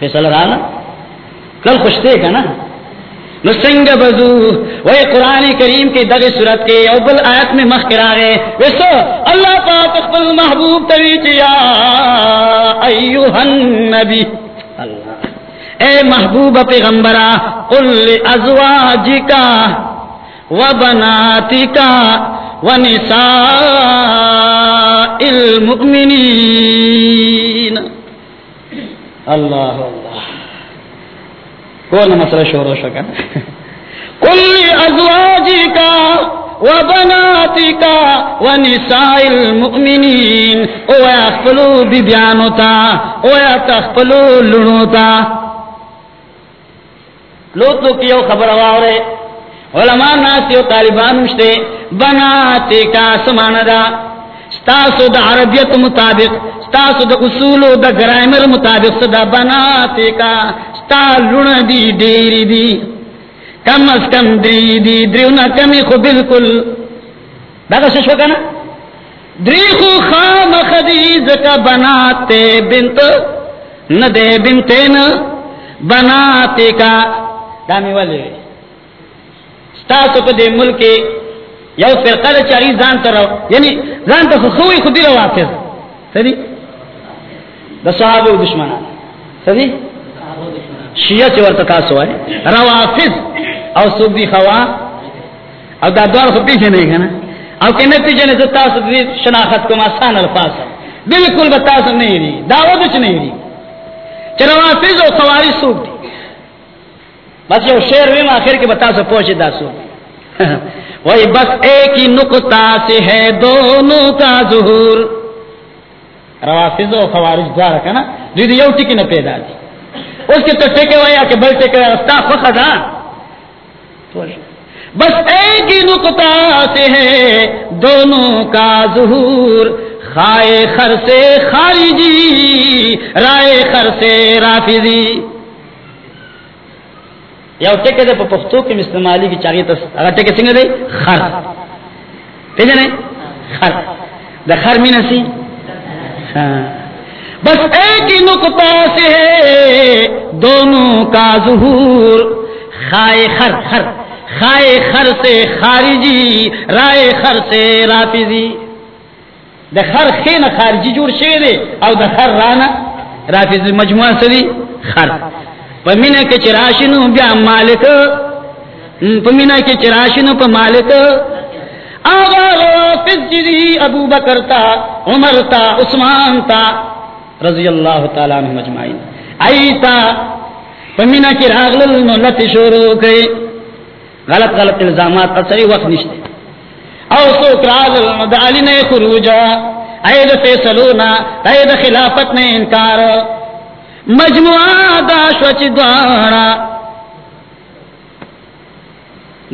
فیصل رانا؟ کل خوش دے نا؟ نو سنگ بزو. وہ قرآن کریم کی دغ صورت کے اول آیت میں مخکر آگے ویسو اللہ پاک اقبل محبوب تویچیا ایوہ النبی. اللہ. اے محبوب پیغمبرہ قل ازواجکا و بناتکا و نساء المؤمنین۔ اللہ اللہ۔ کون مسئلہ شور و شکا کل ازواجی کا و بناتی کا و نساء المؤمنین لوت لو کیو خبر آوارے علماء ناس یو طالبان مشتے بناتی کا سمانا ستاسو دا عربیت مطابق، ستاسو دا اصول دا گرائمر مطابق صدا بناتی کا، ستا لون دی ڈیری دی۔ کم از کم دری دی دریونا کمی خو بالکل۔ دا شو کنا دری خو خام خدیز کا بناتے بنت، ندے بنتین بناتے کا دامی والے ستاسو پا دے ملکی یو فرقه ده چاری ځان ته یعنی ځان ته خوې خودی روافض سدي د صحابه دشمنان. سدي شیعه چې ورته تاسو وای روافض او سودی خوا؟ او دا دوار خو پیښه نه؟ کنه او کنه پیښه نه تاسو دې شناخت کوم آسان الفاظ. بالکل به تاسو نه یری داوود چې نه یری چې روافض او خوارج سود دي؟ بس یو شعر ویم اخر کې به تاسو پوښی داسو وہی بس ایک ہی نقطہ سے ہے دونوں کا ظہور. روافظ و خوارج دوارا کا نا. جو دی یو ٹکی نہ پیدا دی. اس کے تو ٹکے ہوئے کہ بل ٹکے رستہ فخدا بس ایک ہی نقطہ سے ہے دونوں کا ظہور. خائے خر سے خارجی، رائے خر سے رافضی. یو ټکه ده په پښتو کې استعمالي کی چاغي ته هغه ټکه څنګه دی؟ خر. پیژنې خر. د خر مینه سي؟ بس ایک ہی نقطہ سے ہے، دونوں کا ظہور. خائے خر خر. خائے خر سے خارجی، رائے خر سے رافضی. د خر خینه خارجي جوړ شوی دی او د خر رانه رافضی مجموعه سری خر. پمینا کے چراشن بیا مالک. پمینا کے چراشن پا مالک. آغا غافظ جدی ابو بکر تا، عمر تا، عثمان تا، رضی اللہ تعالیٰ عنہ مجمعین ایتا پمینا کی راغلل، نو لت شروع کئی غلط غلط الزامات اثری وقت نشتے او سوک راغلل، نو نے خروجا اید فیصلونا اید خلافت نے انکار. مجموعہ دا شوچ دوارا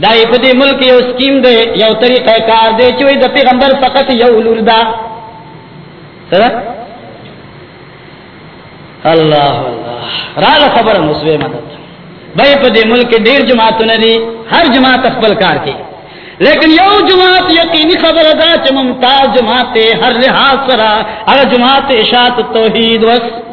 دائی پا ملک یو سکیم دے یو طریقہ کار دے چوئی دا پیغمبر فقط یو لور دا سرا اللہ اللہ رالا خبر مسوے مدد. بھائی پا ملک دیر جماعتو ندی ہر جماعت اقبل کار کی لیکن یو جماعت یقینی خبر دا چ ممتاز جماعت ہر لحاظ سرا اگر جماعت اشاعت توحید وست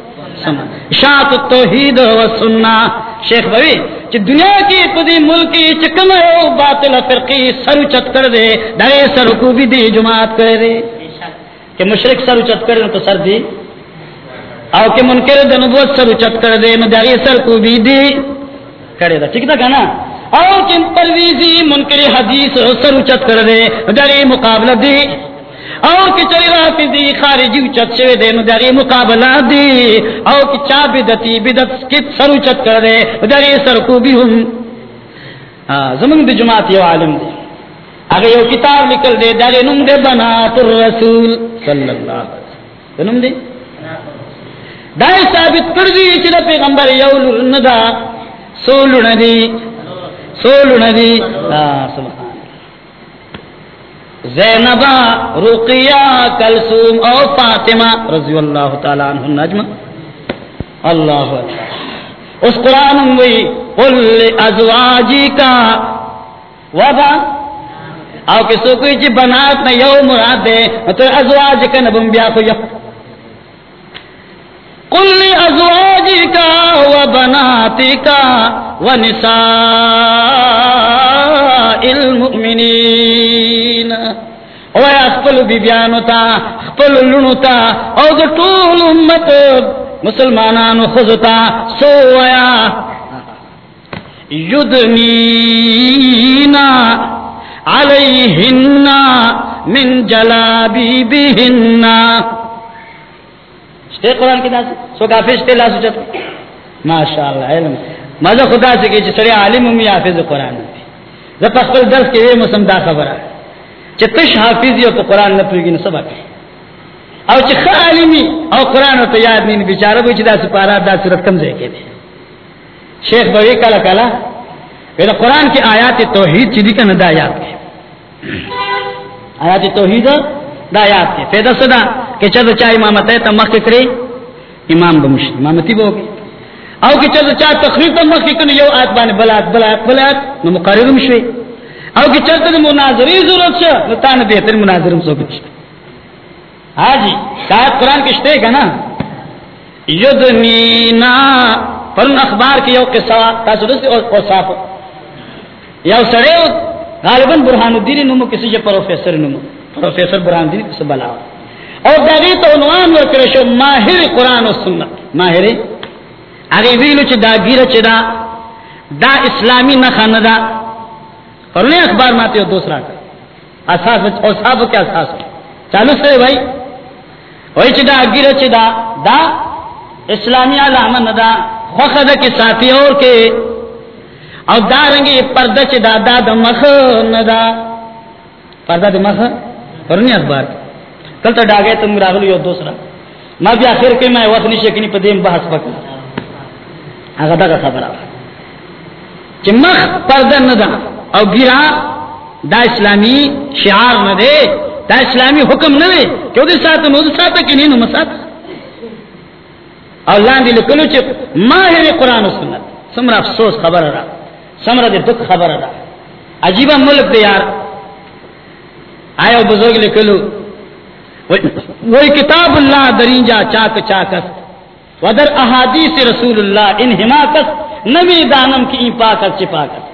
وس شاعت التوحید و سننا شیخ بوی، چی دنیا کی پدی ملکی چکم ہے باطل فرقی سر چت کر دے دائے سر کو بھی دی جماعت کر دے۔ کہ مشرک سر چت کر دے، تو سر دی۔ او کہ منکر د نبوت سر چت کر دے، نو دائے سر کو بھی دی کرے دا ٹھیک تھا کہنا؟ او کہ پرویزی، منکر حدیث سر چت کر دے دائے مقابلہ دی۔ او کی چلی رافضی خارجی چت شوی دے، نو دغی مقابلہ دی. او کی چا بدتی، بدت کت سرو چت کر دے دغی سر کو بھی ہم زمان دی جماعت یو عالم دی. اگر یو کتاب نکل دے دغی نم دے بنات الرسول. صلی اللہ علیہ وسلم. نم دی؟ دای ثابت کردی چې د پیغمبر یو لور نه دا سولونه دی. سولونه دی. سبحان زینبا، رقیہ، کلثوم او فاطمہ رضی اللہ تعالی عنہ نجم۔ اللہ اس قرآن وی قل ازواجی کا وبا۔ او کہ سو کوئی چی بنات نہ یو مراد دے تو ازواج کا نبم بیا کو یو قل لأزواجك وبناتك ونساء المؤمنين. او یا خپل بیبیانو تا خپل لونو تا او د ټول امت مسلمانانو خزتا سو یا یدنینا علیہن من جلابیبہن شتے قرآن کی ناس سو کافی شتے لا سوچت ماشاءاللہ علم. مزا خدا سے کہ سڑے عالم امی حافظ قرآن دی زب اخبر درس کے یہ مسلم دا خبر ہے چه تش حافظ یو تو قرآن نه پوهیږي، نو سبا کوي؟ او چې خالمی او قرآن ته یاد نه بیچاره به چې دا سپارا دا صورت کم ځای کې دي شیخ به کله کله؟ دا قرآن کې آیات توحید چې دي کنه دا یاد کې آیات توحید دا یاد کې پیدا صدا کې چې چا امامت ته مخ کړی امام به امامتی به او کې چې چا تخریف مخ کړي یو آیت باندې بلات بلات بلات نو مقرر مشوي او کہ چلتے تو مناظری ضرورت سے نتان بہتر مناظرم سو کچھ ہاں جی قرآن کشتے کا نا یدنینا پرن اخبار کی یو قصہ تاثر سے اور صاف یو سڑے غالباً برہان الدین نمو کسی جو پروفیسر نمو پروفیسر برہان الدین کسی بلا اور داغی تو عنوان ورکرشو ماہر قرآن و سنت. ماہر اگے ویلو چی دا گیر چی دا دا اسلامی نخان دا اور نہیں اخبار ماتے ہو دوسرا کا اساس اور صاحب کیا اساس. ہے چالو سے بھائی وہی چدا گر چدا دا دا اسلامی علامہ دا خوخد کے ساتھی اور کے اور دا رنگی پردہ چدا دا دا دا مخ ندا پردہ دا مخ اور نہیں اخبار کل تو ڈاگے تم راغلی ہو دوسرا میں بھی آخر کے میں وقت نہیں شکنی پہ دیم بحث پکا اگر دا خبر آ مخ پردہ ندا او گرا دا اسلامی شعار نہ دے دا اسلامی حکم نہ دے کیوں دے ساتھ نو ساتھ کہ نہیں نو مسات اور اللہ دل کلو چ ماہر قرآن و سنت. سمرا افسوس خبر رہا سمرا دے دکھ خبر رہا عجیب ملک دے یار. آیا بزرگ لکلو وہی کتاب اللہ درینجا چاک چاکس ودر احادیث رسول اللہ ان حماکت نمی دانم کی پاکت چپاکت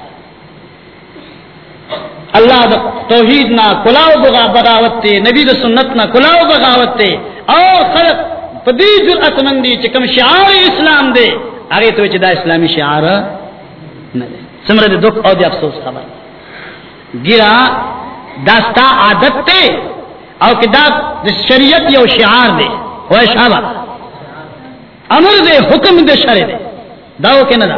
اللہ دا توحید نہ کلاو بغا بغاوت تے، نبی دا سنت نہ کلاو بغاوت تے۔ اور خلق پدی جرأت مندی چکم شعار اسلام دے۔ آگے تو دا اسلامی شعار نہ دے۔ سمر دکھ او دے افسوس خبر۔ گرا داستا عادت تے، او کہ دا شریعت یو شعار دے۔ وہ شعبہ امر دے، حکم دے شرع دے۔ داو کہ نہ دا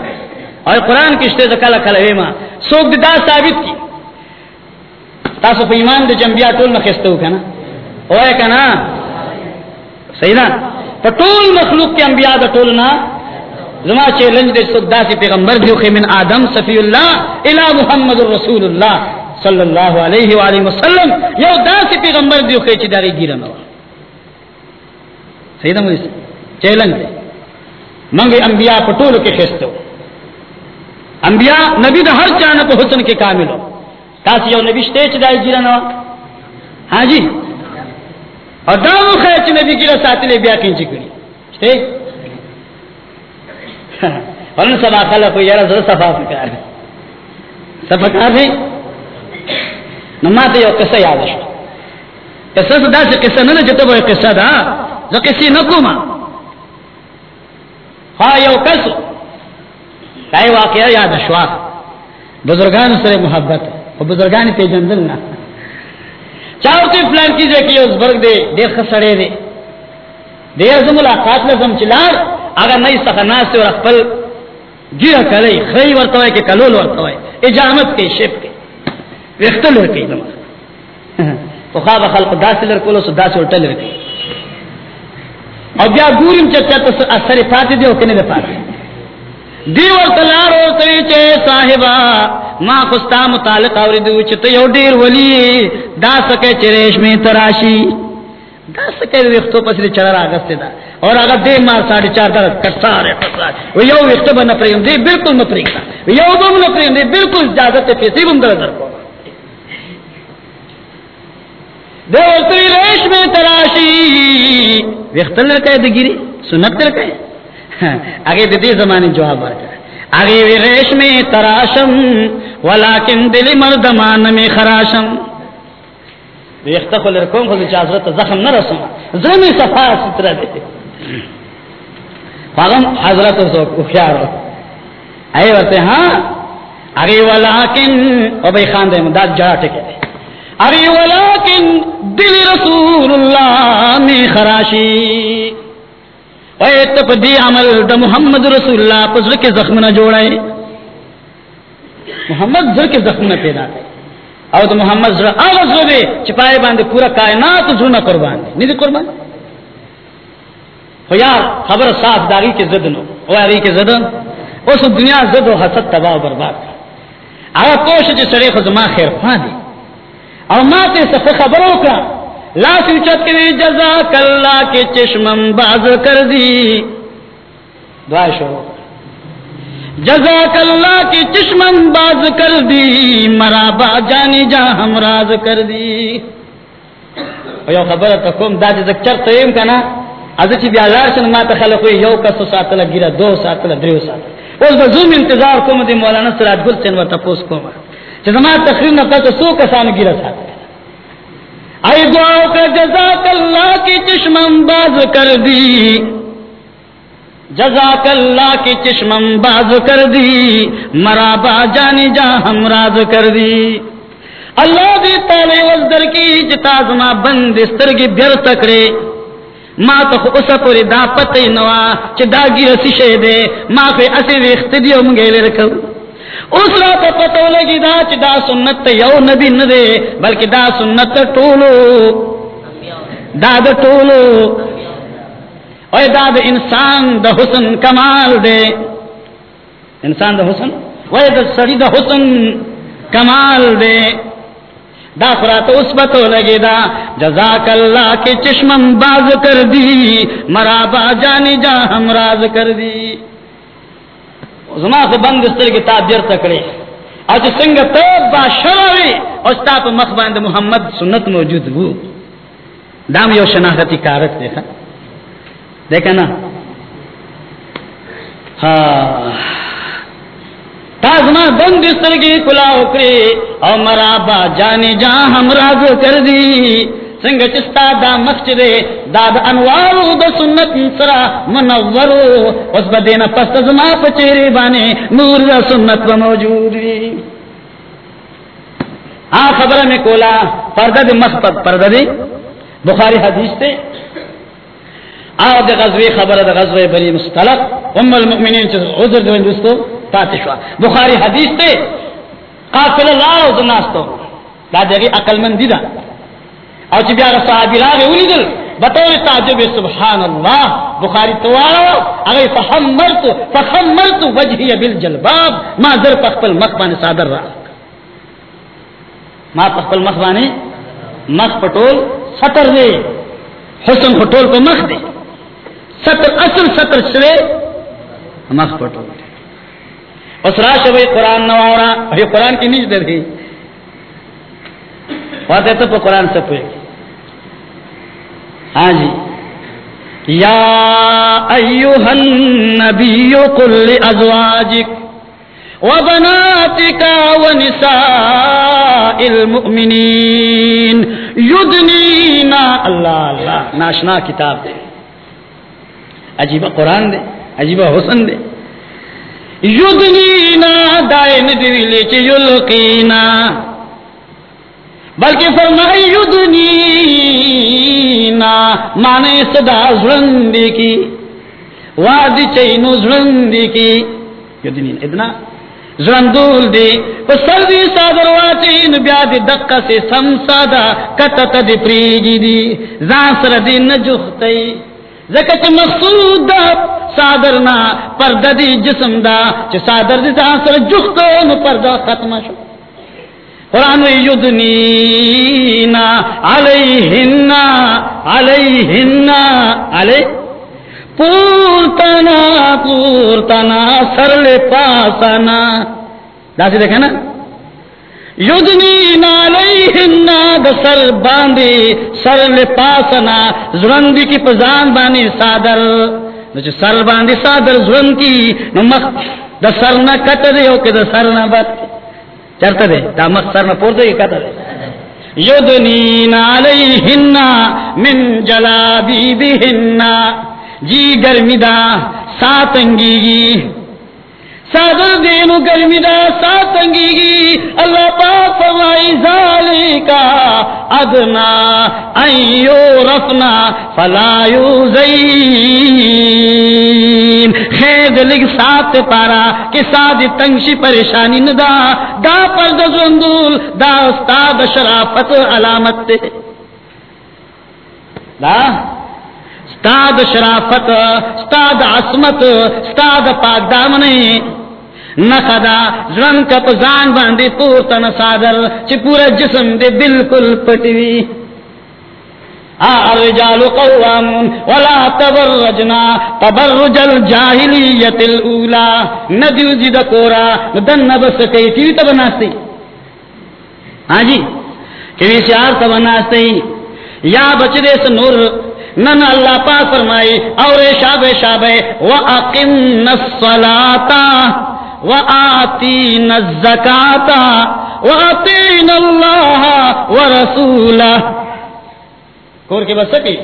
اور قرآن کشتے زکالا کلویما سوک دے دا ثابت کی۔ تاسو په ایمان د جنبیا ټول مخستو کنه وای کنه صحیح په ټول مخلوق کې انبیا د ټول نه زما چیلنج د صدا سي پیغمبر دیو خې من ادم صفی الله الی محمد رسول الله صلی الله علیه و آله وسلم۔ یو داسې پیغمبر دیو خې چې دغه ګیره نه صحیح ده مې چیلنج منګي انبیا په ټول کې خستو انبیا نبی د هر چا نه په حسن کې کاملو تاسو یو نبی شته چې دای ګیره نه ها ہاں جی؟ او دا مو خیر چې نبی ګیره ساتلې بیا کینچ کړی شته ورن سبا خلق یې زړه صفا فکر صفا کار دی نو ماته یو قصه یاد شو قصه دا چې قصه نه چې ته به دا زه قصې نه کوم ها یو کس دای واقعیا یاد شو بزرگان سره محبت. او بزرگان ته جندل نه. چاوته پلان کیږي چې اوس برګ دې، ډېر خسړې دې ډېر زموږ ملاقات لازم چلار اگر نه څنګه ناس او خپل ګیره کوي خی ورته وای کلول ورته اجامت کې، شپ کې. وختل ورته دما په خا خلق داسې لر کولو سو داسې ورټل ورته او بیا ګورم چې چاته اثر پاتې دی او کنه ده پاتې. دی ورته لار ورته چې صاحبہ ما خوستا متعلق اوریدو چې ته یو ډیر ولی، دا سکه چې ریشمه تراشی دا سکه وختو پسې چر راغسته دا اور هغه دې ما 4.5 در کټاره کټاره و یو وخت به نه پرېم دې بالکل نه پرېږه یو به نه پرېم دې بالکل اجازه ته پیسې هم در درکو دے ورتوی ریشم تراشی ویختل لکے دگیری سنت لکے اگے دے زمانے جواب ورکا اگے وی ریشم تراشم، ولیکن دل مردمان میں خراشم. ویخت خل رکوم خود چازرت زخم نہ رسوں زمی صفا سترہ دے فاغم حضرت سو خیار اے ورتے ہاں اگے ولیکن. او بھائی خان دے مداد جڑا ٹکے دے ارے ولیکن دل رسول اللہ میں خراشی۔ اے تپ دی عمل دا محمد رسول اللہ پس کے زخم نہ جوڑے محمد زر کے زخم نہ پیدا کرے۔ او دا محمد زر آغاز رو دے چپائے باندے پورا کائنات زر نہ قربان دے۔ نہیں قربان؟ خو یار، خبر صاف داغی کے زد نو۔ او آغی کے زد۔ اس دنیا زد و حسد تباہ و برباد آغا کوش جی سڑے خو خیر خواہ دی او ما تے سف خبروں کا لا سوچت کرے جزاک اللہ کے چشمم باز کر دی۔ دعا شروع۔ جزاک اللہ کی چشمم باز کر دی مرا با جانی جا ہم راز کر دی۔ یو خبر تا کوم، دا جزاک چر تیم کنا؟ از چی بیازار شن، ما تا خلقوی یو کسو ساتلا گیرا دو ساتلا دریو ساتلا اوز بزوم انتظار کوم، دی مولانا سرات گل سین و تپوس کوم چی زمان تخریم سو کسان گیرا ساتلا اے دعاؤ کا جزاک اللہ کی چشمم باز کر دی۔ جزاک اللہ کی چشمم باز کر دی۔ مرا با جانی جا ہم راز کر دی۔ اللہ دی تالے وزدر کی جتاز ما بند استرگی بیر تکڑے۔ ما تو اسا پوری دا پتی نوا چی دا گی رسی شے دے۔ ما فی اسی ویخت دیو مگے لرکو۔ اس را تو پتو لگی دا چی دا سنت یو نبی ندے، بلکہ دا سنت ٹولو۔ دا دا ٹولو۔ اوے دا دا انسان دا حسن کمال دے۔ انسان دا حسن؟ اوے دا سڑی دا حسن کمال دے۔ دا خرات اس بتو لگی دا، جزاک اللہ کے چشمم باز کر دی مرابا جانی جا ہم راز کر دی۔ زما خو بند ستر کی تاب جر تکڑے او چې څنګه ته باشروي او ستا په مخ باندې محمد سنت موجود وو. دام یو شناختی کارت دی ښا دیکھا نا ہاں تازما بند ستر کی کلا اکڑے او مرابا جانی جا ہم راز کر دی سنگ چستا دا مسجد دا دا انوارو دا سنت سرا منورو اس با دینا پست زما پچیرے بانے نور دا سنت با موجود دی آ خبر میں کولا پردہ دی مخبت پردہ دی. بخاری حدیث تے. آ دا غزوی خبر دا غزوی بری مستلق ام المؤمنین چیز عذر دوین دوستو پاتشوا بخاری حدیث تے. قافل اللہ و دناستو. دا دیگی عقل من دی دا. او چې بیا صحابي راغی ولیدل بطور تعجب سبحان الله بخاری توارو هغه فحملت فحملت وجهي بالجلباب. ما زر خپل مخ باندې صادر را ما خپل مخ مخ پټول سطر دی. حسن پټول په مخ دی. سطر، اصل سطر شوه مخ پٹول پټول اوس راشه وی قران نو اورا هي قران کې نشته دی. واته ته په قران څه پوهه ہاں جی۔ یا ایوہ النبی قل لازواجک وبناتك ونساء المؤمنین یدنینا اللہ اللہ ناشنا کتاب دے۔ عجیبہ قرآن دے، عجیبہ حسن دے۔ یدنینا دائن دیویلے چی یلقینا۔ بلکہ فرمائی یدنینا مانے صدا زرندی کی وادی چینو زرندی کی۔ یدنین ادنا زرندول دی۔ پس سردی سادر واتین بیادی دقا سے سم سادا کتت دی پریگی دی۔ زان سر دی نجختی زکت مقصود دا، صادر نا، پردہ دی جسم دا۔ چھ صادر دی زان سر جختو نو پردہ ختم شو۔ قرآن یدنینا علیہنا علیہنا علی، پورتنا پورتنا سرل پاسنا دا سی دیکھیں نا یدنین علیہن د سر باندې سر لپاسنا زرندی کی پزان باندې صادر نو سر باندې صادر زرند کی، نو مخ د سر نه کټ دی او که د چرته دی دا مخ سر نه پورته یې کټ دی یدنین علیہن من جلابیبہن جی گرمی دا ساتنگی صادر دینو گرمی دا ساتنگی گی۔ اللہ پاک فرمائی ذالی کا ادنا ایو رفنا فلا یوزین۔ خید لگ سات پارا کہ ساد تنگشی پریشانی ندا دا۔ پر دزندول دا استاد شرافت علامت۔ تے دا استاد شرافت، استاد عصمت، استاد پاک دامنے۔ نخدا زرن کا پزان باندی پورتا نصادر چی پورا جسم دے بالکل پٹوی الرجال قوامون، ولا تبرجنا، تبرج الجاہلیت الاولا ندیو جد جی کورا دن نبس کئی تیوی تب ناستی۔ ہاں جی کیوی سیار تب ناستی۔ یا بچ دے سنور نن اللہ پاک فرمائی اور شاب شاب وَأَقِمْنَ الصَّلَاةَ۔ وَآتِينَ الزَّكَاةَ وَأَطِينَ اللَّهَ وَرَسُولَهُ. کور کے بس سکی.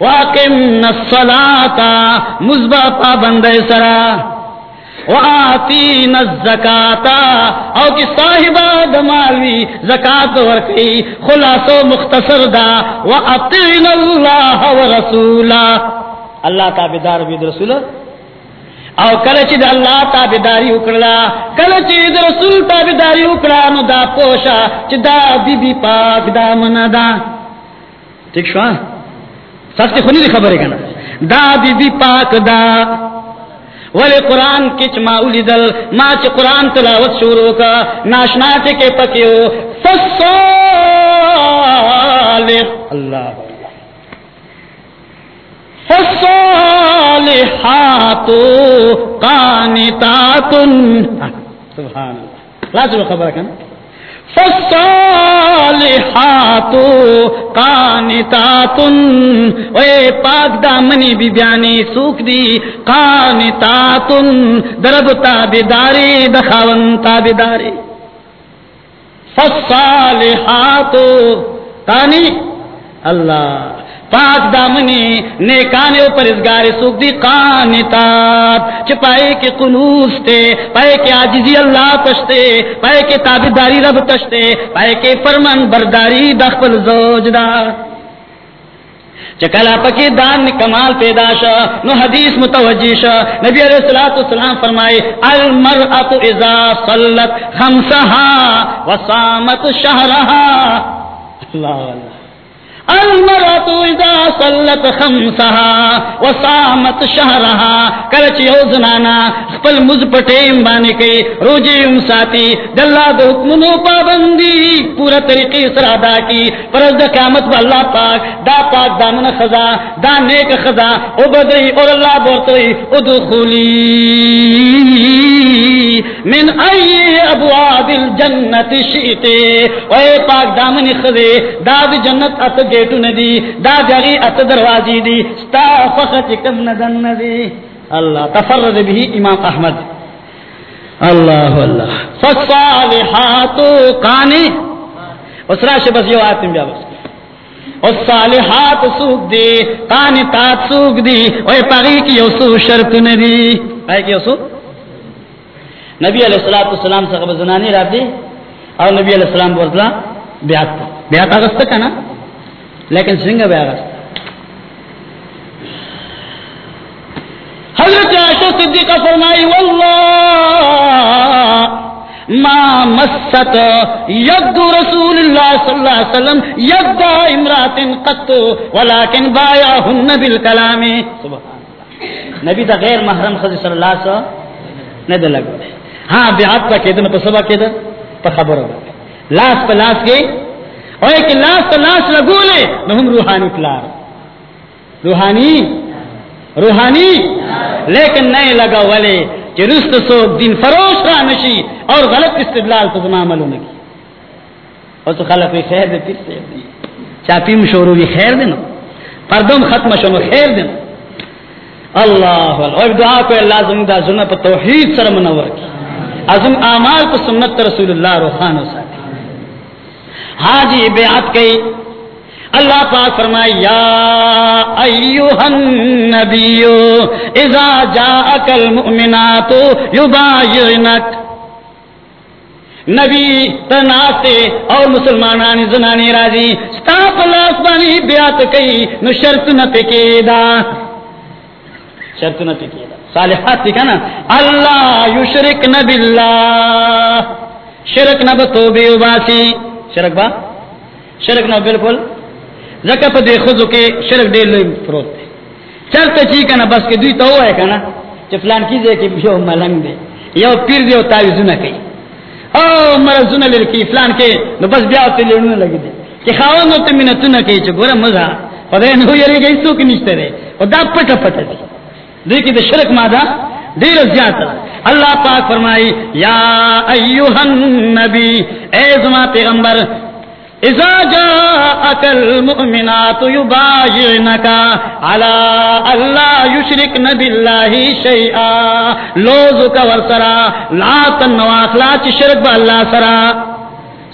وَأَقِمْنَ الصَّلَاةَ. مزبا پابند سرا. وآتین الزکاة او کی صاحبہ دمالوی زکاة ورکی. خلاص و مختصر دا. وآتین اللہ ورسولا اللہ تابدار بید رسول او کلچی دا اللہ تابداری اکڑلا کلچی دا رسول تابداری اکڑا نو دا پوشا چی دا بی بی پاک دا من دا ٹھیک شوا سچ خونی دی خبری کنا دا بی بی پاک دا ولی قرآن کچ ما اولیدل ما چی قرآن تلاوت شروع کا ناشنا ٹکے پکیو فصالح. اللہ فصالحات قانتات سبحان اللہ لا چلو خبر کن. فالصالحات قانتات اے پاک دامنی بی بیانی سوک دی. قانتات درب تابداری دخاون تابداری. فالصالحات قانی اللہ پاک دامنی نیکانے پر ازگار سوک دی قانتات چپائے کے قنوس تے، پائے کے عاجزی اللہ تشتے پائے کے تابداری رب تشتے پائے کے فرمان برداری دخل زوجدار چکلا پکی دان کمال پیدا شا، نو حدیث متوجی شا۔ نبی علیہ الصلوۃ والسلام فرمائے المرأۃ اذا صلت خمسها وصامت شهرها اللہ اللہ۔ المرأة اذا صلت خمسها وصامت شهرها. کلچ یو زنانا، خپل مز پټیم باندې کوي روزي ام ساتي د الله د حکمونو پابندي پورا طریقې سره ادا کی. پر د قیامت په الله پاک، دا پاک دامن خزا، دا نیک خزا. او بدري اور الله بورتوي ادخلي من اي ابواب الجنه شئت اے پاک دامن خزه دا د جنت ات گیٹو ندی، دا جری ات دروازی دی، ستا فخت کم ندن ندی۔ اللہ تفرد بھی امام احمد۔ اللہ اللہ۔ فالصالحات کانی اسرا سے بس یو آتم بیا بس۔ والصالحات سوک دی قانتات سوک دی اوے پاگی کی یو سو شرط ندی۔ پاگی کی یو سو؟ نبی علیہ الصلوۃ والسلام سے قبل زنانی رات دی اور نبی علیہ السلام بولتا بیعت بیعت اگست کنا لیکن سنگ بیاغت حضرت عائشہ صدیقہ فرمائی، واللہ ما مست ید رسول اللہ صلی اللہ علیہ وسلم ید امرات قط ولیکن بایعہن بالکلام. سبحان نبی تا غیر محرم خزی صلی اللہ علیہ وسلم ندے لگو ہاں بیعت پا کیدن پا سبا کیدن پا خبر ہوگا لاس پا لاس گئی اور ایک لاس تو لاس لگو لے نہ ہم روحانی پلار روحانی؟ روحانی؟ لیکن نئے لگا والے کہ رست سو دن فروش را نشی اور غلط استدلال تو زمان عملوں نے کی۔ اور تو خلق خیر دے، پیر سے چاپی مشورو بھی خیر دینا پردم ختم شنو خیر دینا اللہ اور دعا کو اللہ زم دا زنا پر توحید سر منور کی۔ ازم اعمال کو سنت رسول اللہ روحان و ساتھی ہاں جی بیعت کئی. اللہ پاک فرمائے یا ایوہ النبی اذا جاءک المؤمنات یبایعنک. نبی تناستے اور مسلمانان زنانی راضی ستاپ اللہ اسبانی بیعت کئی، نو شرط نہ پکیدا. شرط نہ پکیدا. صالحات لکھا نا اللہ یشرک نہ باللہ. شرک نہ بتوبے باسی شرک با؟ شرک نہ بالکل. زکه په دې خزو کې شرک ډېر لوی پروت دی چرته چې کنه بس کې دوی ته وای کنه چې فلان کې دې کې یو ملنګ دی یو پیر دی او تعویذونه کوي او مرزونه لري فلان کې نو بس بیا ته لونه لګي دي چې خاوند ته مينتونه کوي چې ګوره مزه خدای نو یې گئی څوک نشته دی او دا پټ پټ دی دې شرک ماده ډیر زیات اللہ پاک فرمائی، یا ایوہ النبی اے زما پیغمبر، اذا جاءك المؤمنات يبايعنك على الا يشركن بالله شيئا لوزك ورسرا، لا تنواخلا چ شرک با اللہ سرا۔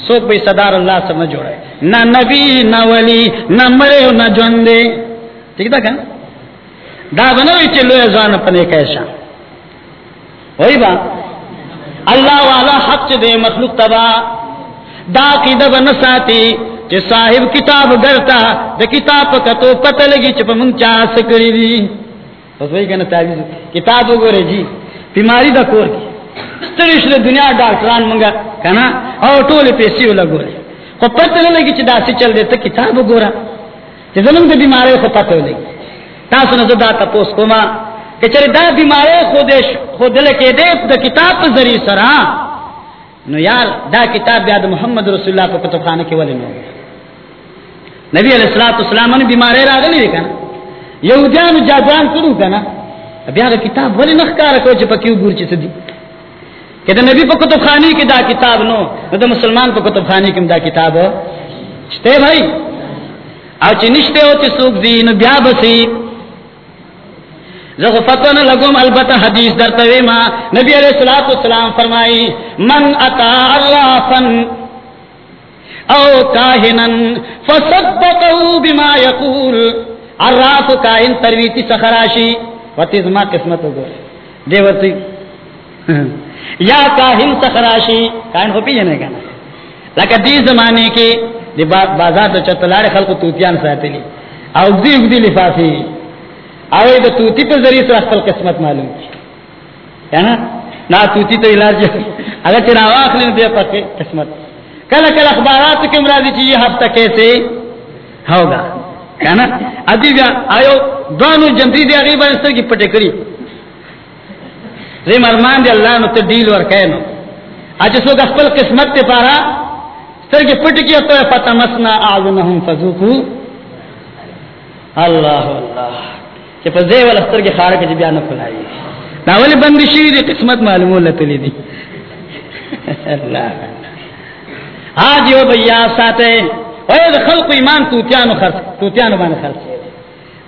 سوک بھی صدار اللہ سے نہ جوڑے۔ نہ نبی، نہ ولی، نہ مرے، نہ جوندے۔ ٹھیک تھا کہ دا بنوی چلو ازان پنے کیسا وہی بات اللہ والا حق چ دے مخلوق تبا دا کی دب نساتی چې صاحب کتاب ګرتا د کتاب کا تو پتہ لگی چې په مونږ چا سکړی دي. اوس وای کنه تعویذ کتاب وګوره جی بیماری د کور کی ستړي شله دنیا ډاکټران مونږه کنه او ټول پیسې ولګوري خو پتہ نه لګی چې دا څه چل دی ته کتاب وګوره. چې زمونږ د بیماری خو پتہ ولګي. تاسو نه زدا تاسو کومه کچره دا بیماری خود خود لکه دې د کتاب په ذریعہ سره. نو یار، دا کتاب بیا د محمد رسول الله په کتابخانه کې ولې نو نبی علیہ الصلوۃ والسلام باندې بیماری راغلی کنه؟ یهودیان جادوان کړو کنه؟ بیا دا کتاب ولې نخکار کو چې پکې وګور چې سدي کله نبی په کتابخانه کې دا کتاب نو د مسلمان په کتابخانه کې دا کتاب شته بھائی. او چې نشته او چې څوک دین بیا بسی زغه فتوا نه لګوم البته حدیث درته ما نبی علیہ الصلوۃ والسلام فرمایي من اتا عرافا او کاهنن فصدقه بما يقول عراف کاهن ترویتی سخراشی وتی زما قسمت وګور دی ورتی یا کاهن سخراشی کاهن خو پیژنې کنه لکه دې زمانه کې د بازار ته چتلار خلکو توتیان ساتلی او دې دې لفافي او د توتی په ذریعہ سره خپل قسمت معلوم کی کنه نا؟ توتی ته علاج هغه چې راواخلې دې په قسمت. کله کله اخبارات کې مرادي چې یہ هفته کیسے ہوگا؟ کنه ادي بیا آیو دوانو جنتی دی هغه باندې سترګې پټې کړې زې مرمان دی الله نو ته ډیل ور کینو اځه څو خپل قسمت ته پارا سترګې پټې کې ته پتا مسنا اعظمهم فذوقوا الله الله چې په ځای ول خار کې بیا نه کولای دا ولې بند شي دي؟ قسمت معلومه لته دي. الله آج یو بیا ساته. وای د خلق ایمان توتیانو خرڅ توتیانو باندې خرڅ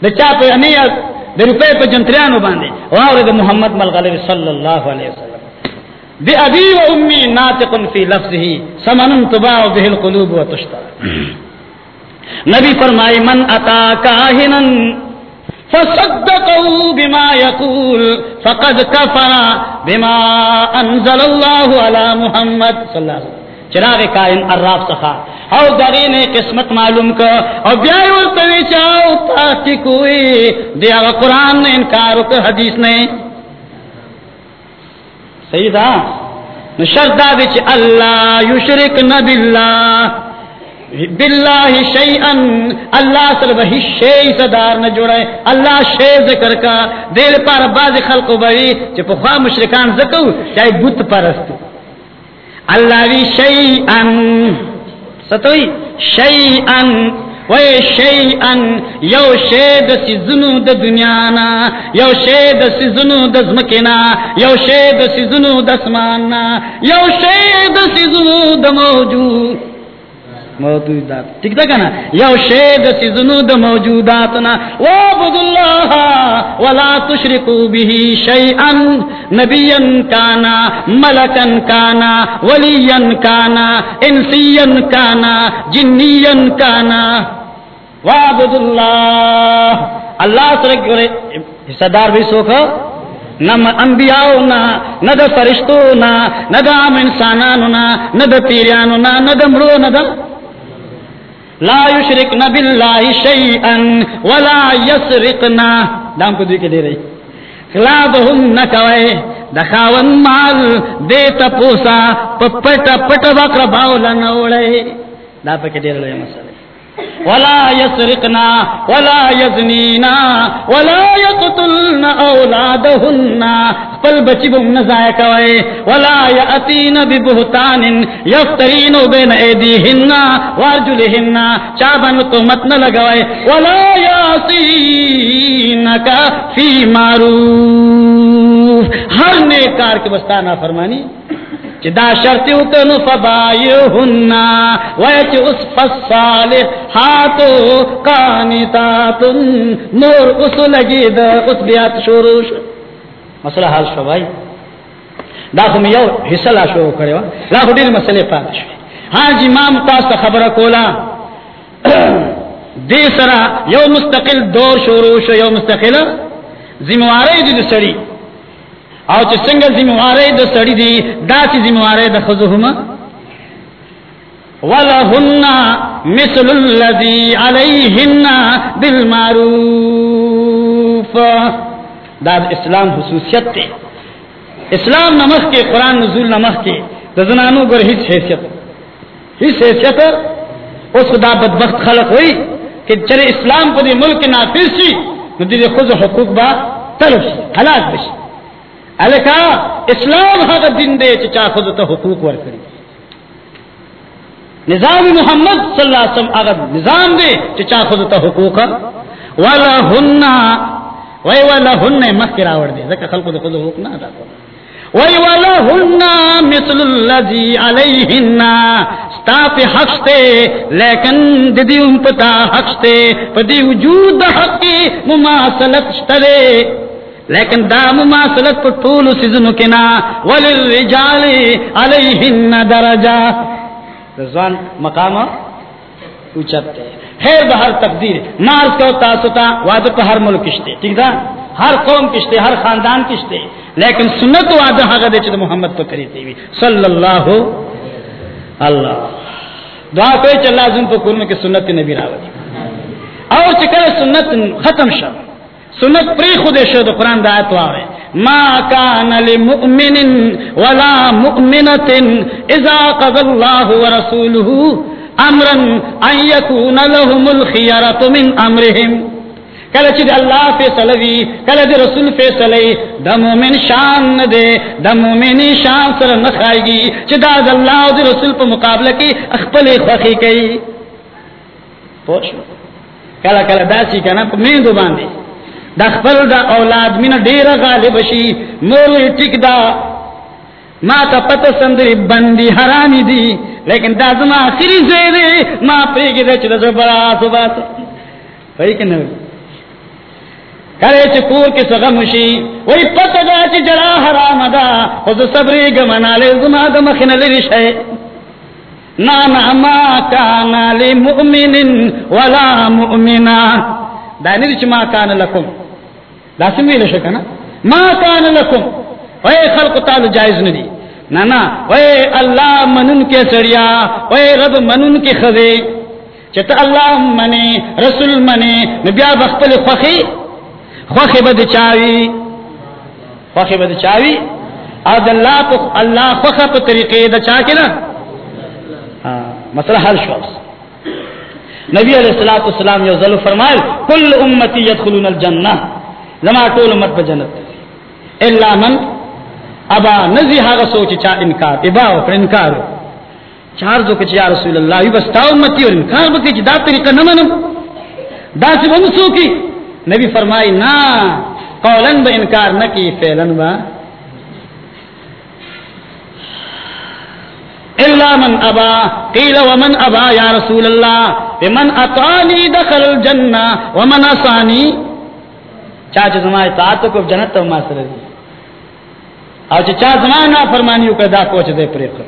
د چا په انیت د روپې په جنتریانو باندې. واورد محمد ملغلب صلی الله علیه وسلم. دی ابي و امي ناطق في لفظه ثمن تباع به القلوب وتشترى نبی فرمائے من اتا کاہنن فصدقه بما يقول فقد كفر بما انزل الله على محمد صلى الله عليه وسلم. چراغ کائن عراف سخا او دغی نے قسمت معلوم کا او بیا ورته وی چاو تاتی کوئی. دی هغه قران نے انکار وک حدیث نے. صحیح دا نو شرط دا چې الله یشرک بالله بالله شیئا اللہ سره به شی صدار نه جوړه الله شی ذکر کا دل پر باز خلق وبوي چې په خوا مشرکان زکو چای بت پرستو اللہ وی شیئن، ستوئی، شیئن وی شیئن، یو شید سیزنو د دنیانا، یو شید سیزنو د زمکینا، یو شید سیزنو د اسماننا یو شید سیزنو د موجود. موجودات. ٹھیک تھا کنا یو شید سیزنو د موجوداتنا. وعبد اللہ ولا تشرکو به شیئا نبیا کانا ملکا کانا ولیا کانا انسیا کانا جنیا کانا وعبد اللہ اللہ سرک حصہ دار بھی سوکھا نہ انبیاء نہ نہ فرشتو نہ نہ انسانانو نہ نہ د پیرانو نہ نہ د مرو نہ لا یشرکن باللہ شیئا ولا یسرقنا. دام کو دوی کے دے رہی. خلابهم نکوئے دخاون مال دیتا پوسا. پپٹا پٹا بکر باولا نوڑے دا پکے دے رہے مسئلے. ولا يسرقنا ولا يزنينا ولا يقتلن اولادهن قل بچبم نزايا کوي ولا ياتين ببهتان يفترين بين ايديهن وارجلهن چابن تو مت نہ لگوي ولا يعصينك في معروف. ہر نیک کار کے بستانا فرمانی دا شرطیو کنو فبایہننا ویچ اس فصالح ہاتو قانتاتن نور اس لگی دا اس بیات شروع شو۔ مسئلہ حال شو بھائی۔ دا خو یو حصہ لا شروع کرے وا۔ لا خو دیر مسئلے پات شو۔ ہاں جی امام تاس خبر کولا۔ دی سرا یو مستقل دور شروع شو، یو مستقل ذمہ واری دی سڑی۔ او چې څنګه ذمہواری د سړی دی دا چې ذمہواری د خزهما ولهن مثل الذي عليهن بالمعروف. دا اسلام خصوصیت ته اسلام نمخ کې قران نزول نمخ کې د زنانو ګر هیڅ حیثیت. هیڅ حیثیت، اوس دا بدبخت خلق وای چې چره اسلام په دې ملک نافذ شي، نو دې خود حقوق با تلف هلاک بشي الکا، اسلام هغه دین دی چې چا خود ته حقوق ورکړي. نظام محمد صلی الله علیه وسلم هغه نظام دی چې چا خود ته حقوق ولا هن وای ولا هن مخکرا ور دي، ځکه خلکو د خود حقوق نه ادا کوي وای ولا هن مثل الذي عليهن استاف حق ته لیکن د دې هم پتا حق ته په وجود حق کی مماثلت شته لیکن دا مماثلت پر طول سزنو کنا وللرجال علیہن درجہ۔ رضوان مقام اوچت خیر بہر تقدیر مارس کو تاستا وعدہ پہ ہر ملک کشتے۔ ٹھیک تھا ہر قوم کشتے، ہر خاندان کشتے۔ لیکن سنت وعدہ حقا دے چھتے محمد تو کری تیوی۔ صلی اللہ۔ اللہ دعا کوئی چلا زن تو کرنے کی سنت نبی راوی اور چکر سنت ختم شب۔ سنت پری خود شد قرآن دا آیت واره ما کان لمؤمن ولا مؤمنة اذا قضى الله ورسوله امرا ان يكون لهم الخيارة من امرهم. کله چې الله فیصله وی کله چې رسول فیصله د مؤمن شان نه دی، د مؤمن شان سره نه خایږي چې دا د الله او د رسول په مقابله کې خپل خوخي کوي. پوښ کله کله داسي کنه په میندو باندې. د خپل د اولاد مینه ډیره غالب شي. مور ټیک دا. ما ته پته سندري بندي حرامي دي. لیکن دا زما اخري زیره ما پریګه د چر زبرا صبات پای کنه کله چې کور کې څنګه مشي وای پته دا چې جلا حرام ده. خو صبرې ګمناله زما د مخنه لري شي. نا نا ما کان للمؤمن ولا مؤمنا دا نه چې ما کان لكم دا سم ویل شو کنه. ما کان لكم وای خلق تعالی جایز نه دي. نه نه. وای الله منن کې سړیا، وای رب منن کې خزه چته الله منی رسول منی نبي بخل خوخي خوخي بد چاوي. خوخي بد چاوي. او د الله په الله خوخه په طریقې د چا کې نه؟ مسله حل شو نبی علیہ الصلوۃ والسلام یو ځل فرمایل، کل امتی يدخلون الجنه زما ټول امت په جنت الا من ابا نزی هغه سوچ چا انکار، ابا او انکار چار جو کہ یا رسول اللہ یہ بس تا امتی اور انکار بکی چې دا طریقہ نه منم. دا چې هم سوکی نبی فرمای، نا قولا به انکار نکی فعلا با الا من ابا، قیل ومن ابا یا رسول اللہ من اطانی دخل الجنہ ومن اسانی چاچ زما اطاعت کو جنت ما سره دی. او چې چا زما نه فرمانیو کدا کوچ دې پرې کړ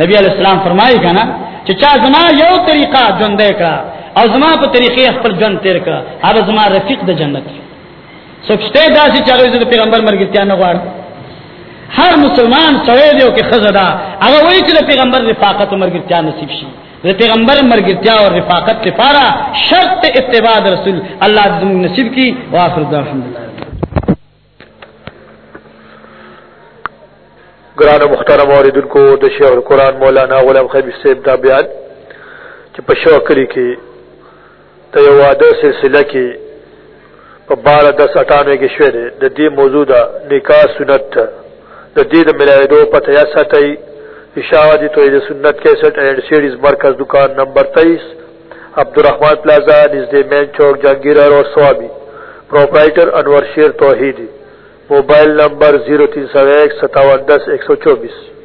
نبی علیہ السلام فرمایي کنه چې چا زما یو طریقہ ژوند کړه او زما په طریقې خپل ژوند تیر کړه هغه زما رفیق د جنت سوچته داسې چې هغه د پیغمبر مرګتیا نه غواړي هر مسلمان سره دیو کې خزدا هغه وایي چې پیغمبر رفاقت او مرګتیا نصیب شي پیغمبر مرګتیا او رفاقت لپاره شرط اتباع رسول الله دې نصیب کی. واخر الحمدلله گران محترم اوریدن کو د شیخ القرآن مولانا غلام خبیب صاحب دا بیان، چې په شو کلی کې، د یو واده سلسله کې، په 12 10 98 کې شوه د دې دا نکاح سنت د دې د ملایدو یا ساتي اشاعتی توحید سنت 61 اینڈ سیڈز مرکز دکان نمبر تیئیس عبدالرحمان پلازا نژد مین چوک، جہانگیرہ اور Swabi. Proprietor Anwar Sher Tauheedi. Mobile number zero تین سو ایک، ستاون دس، ایک سو چوبیس۔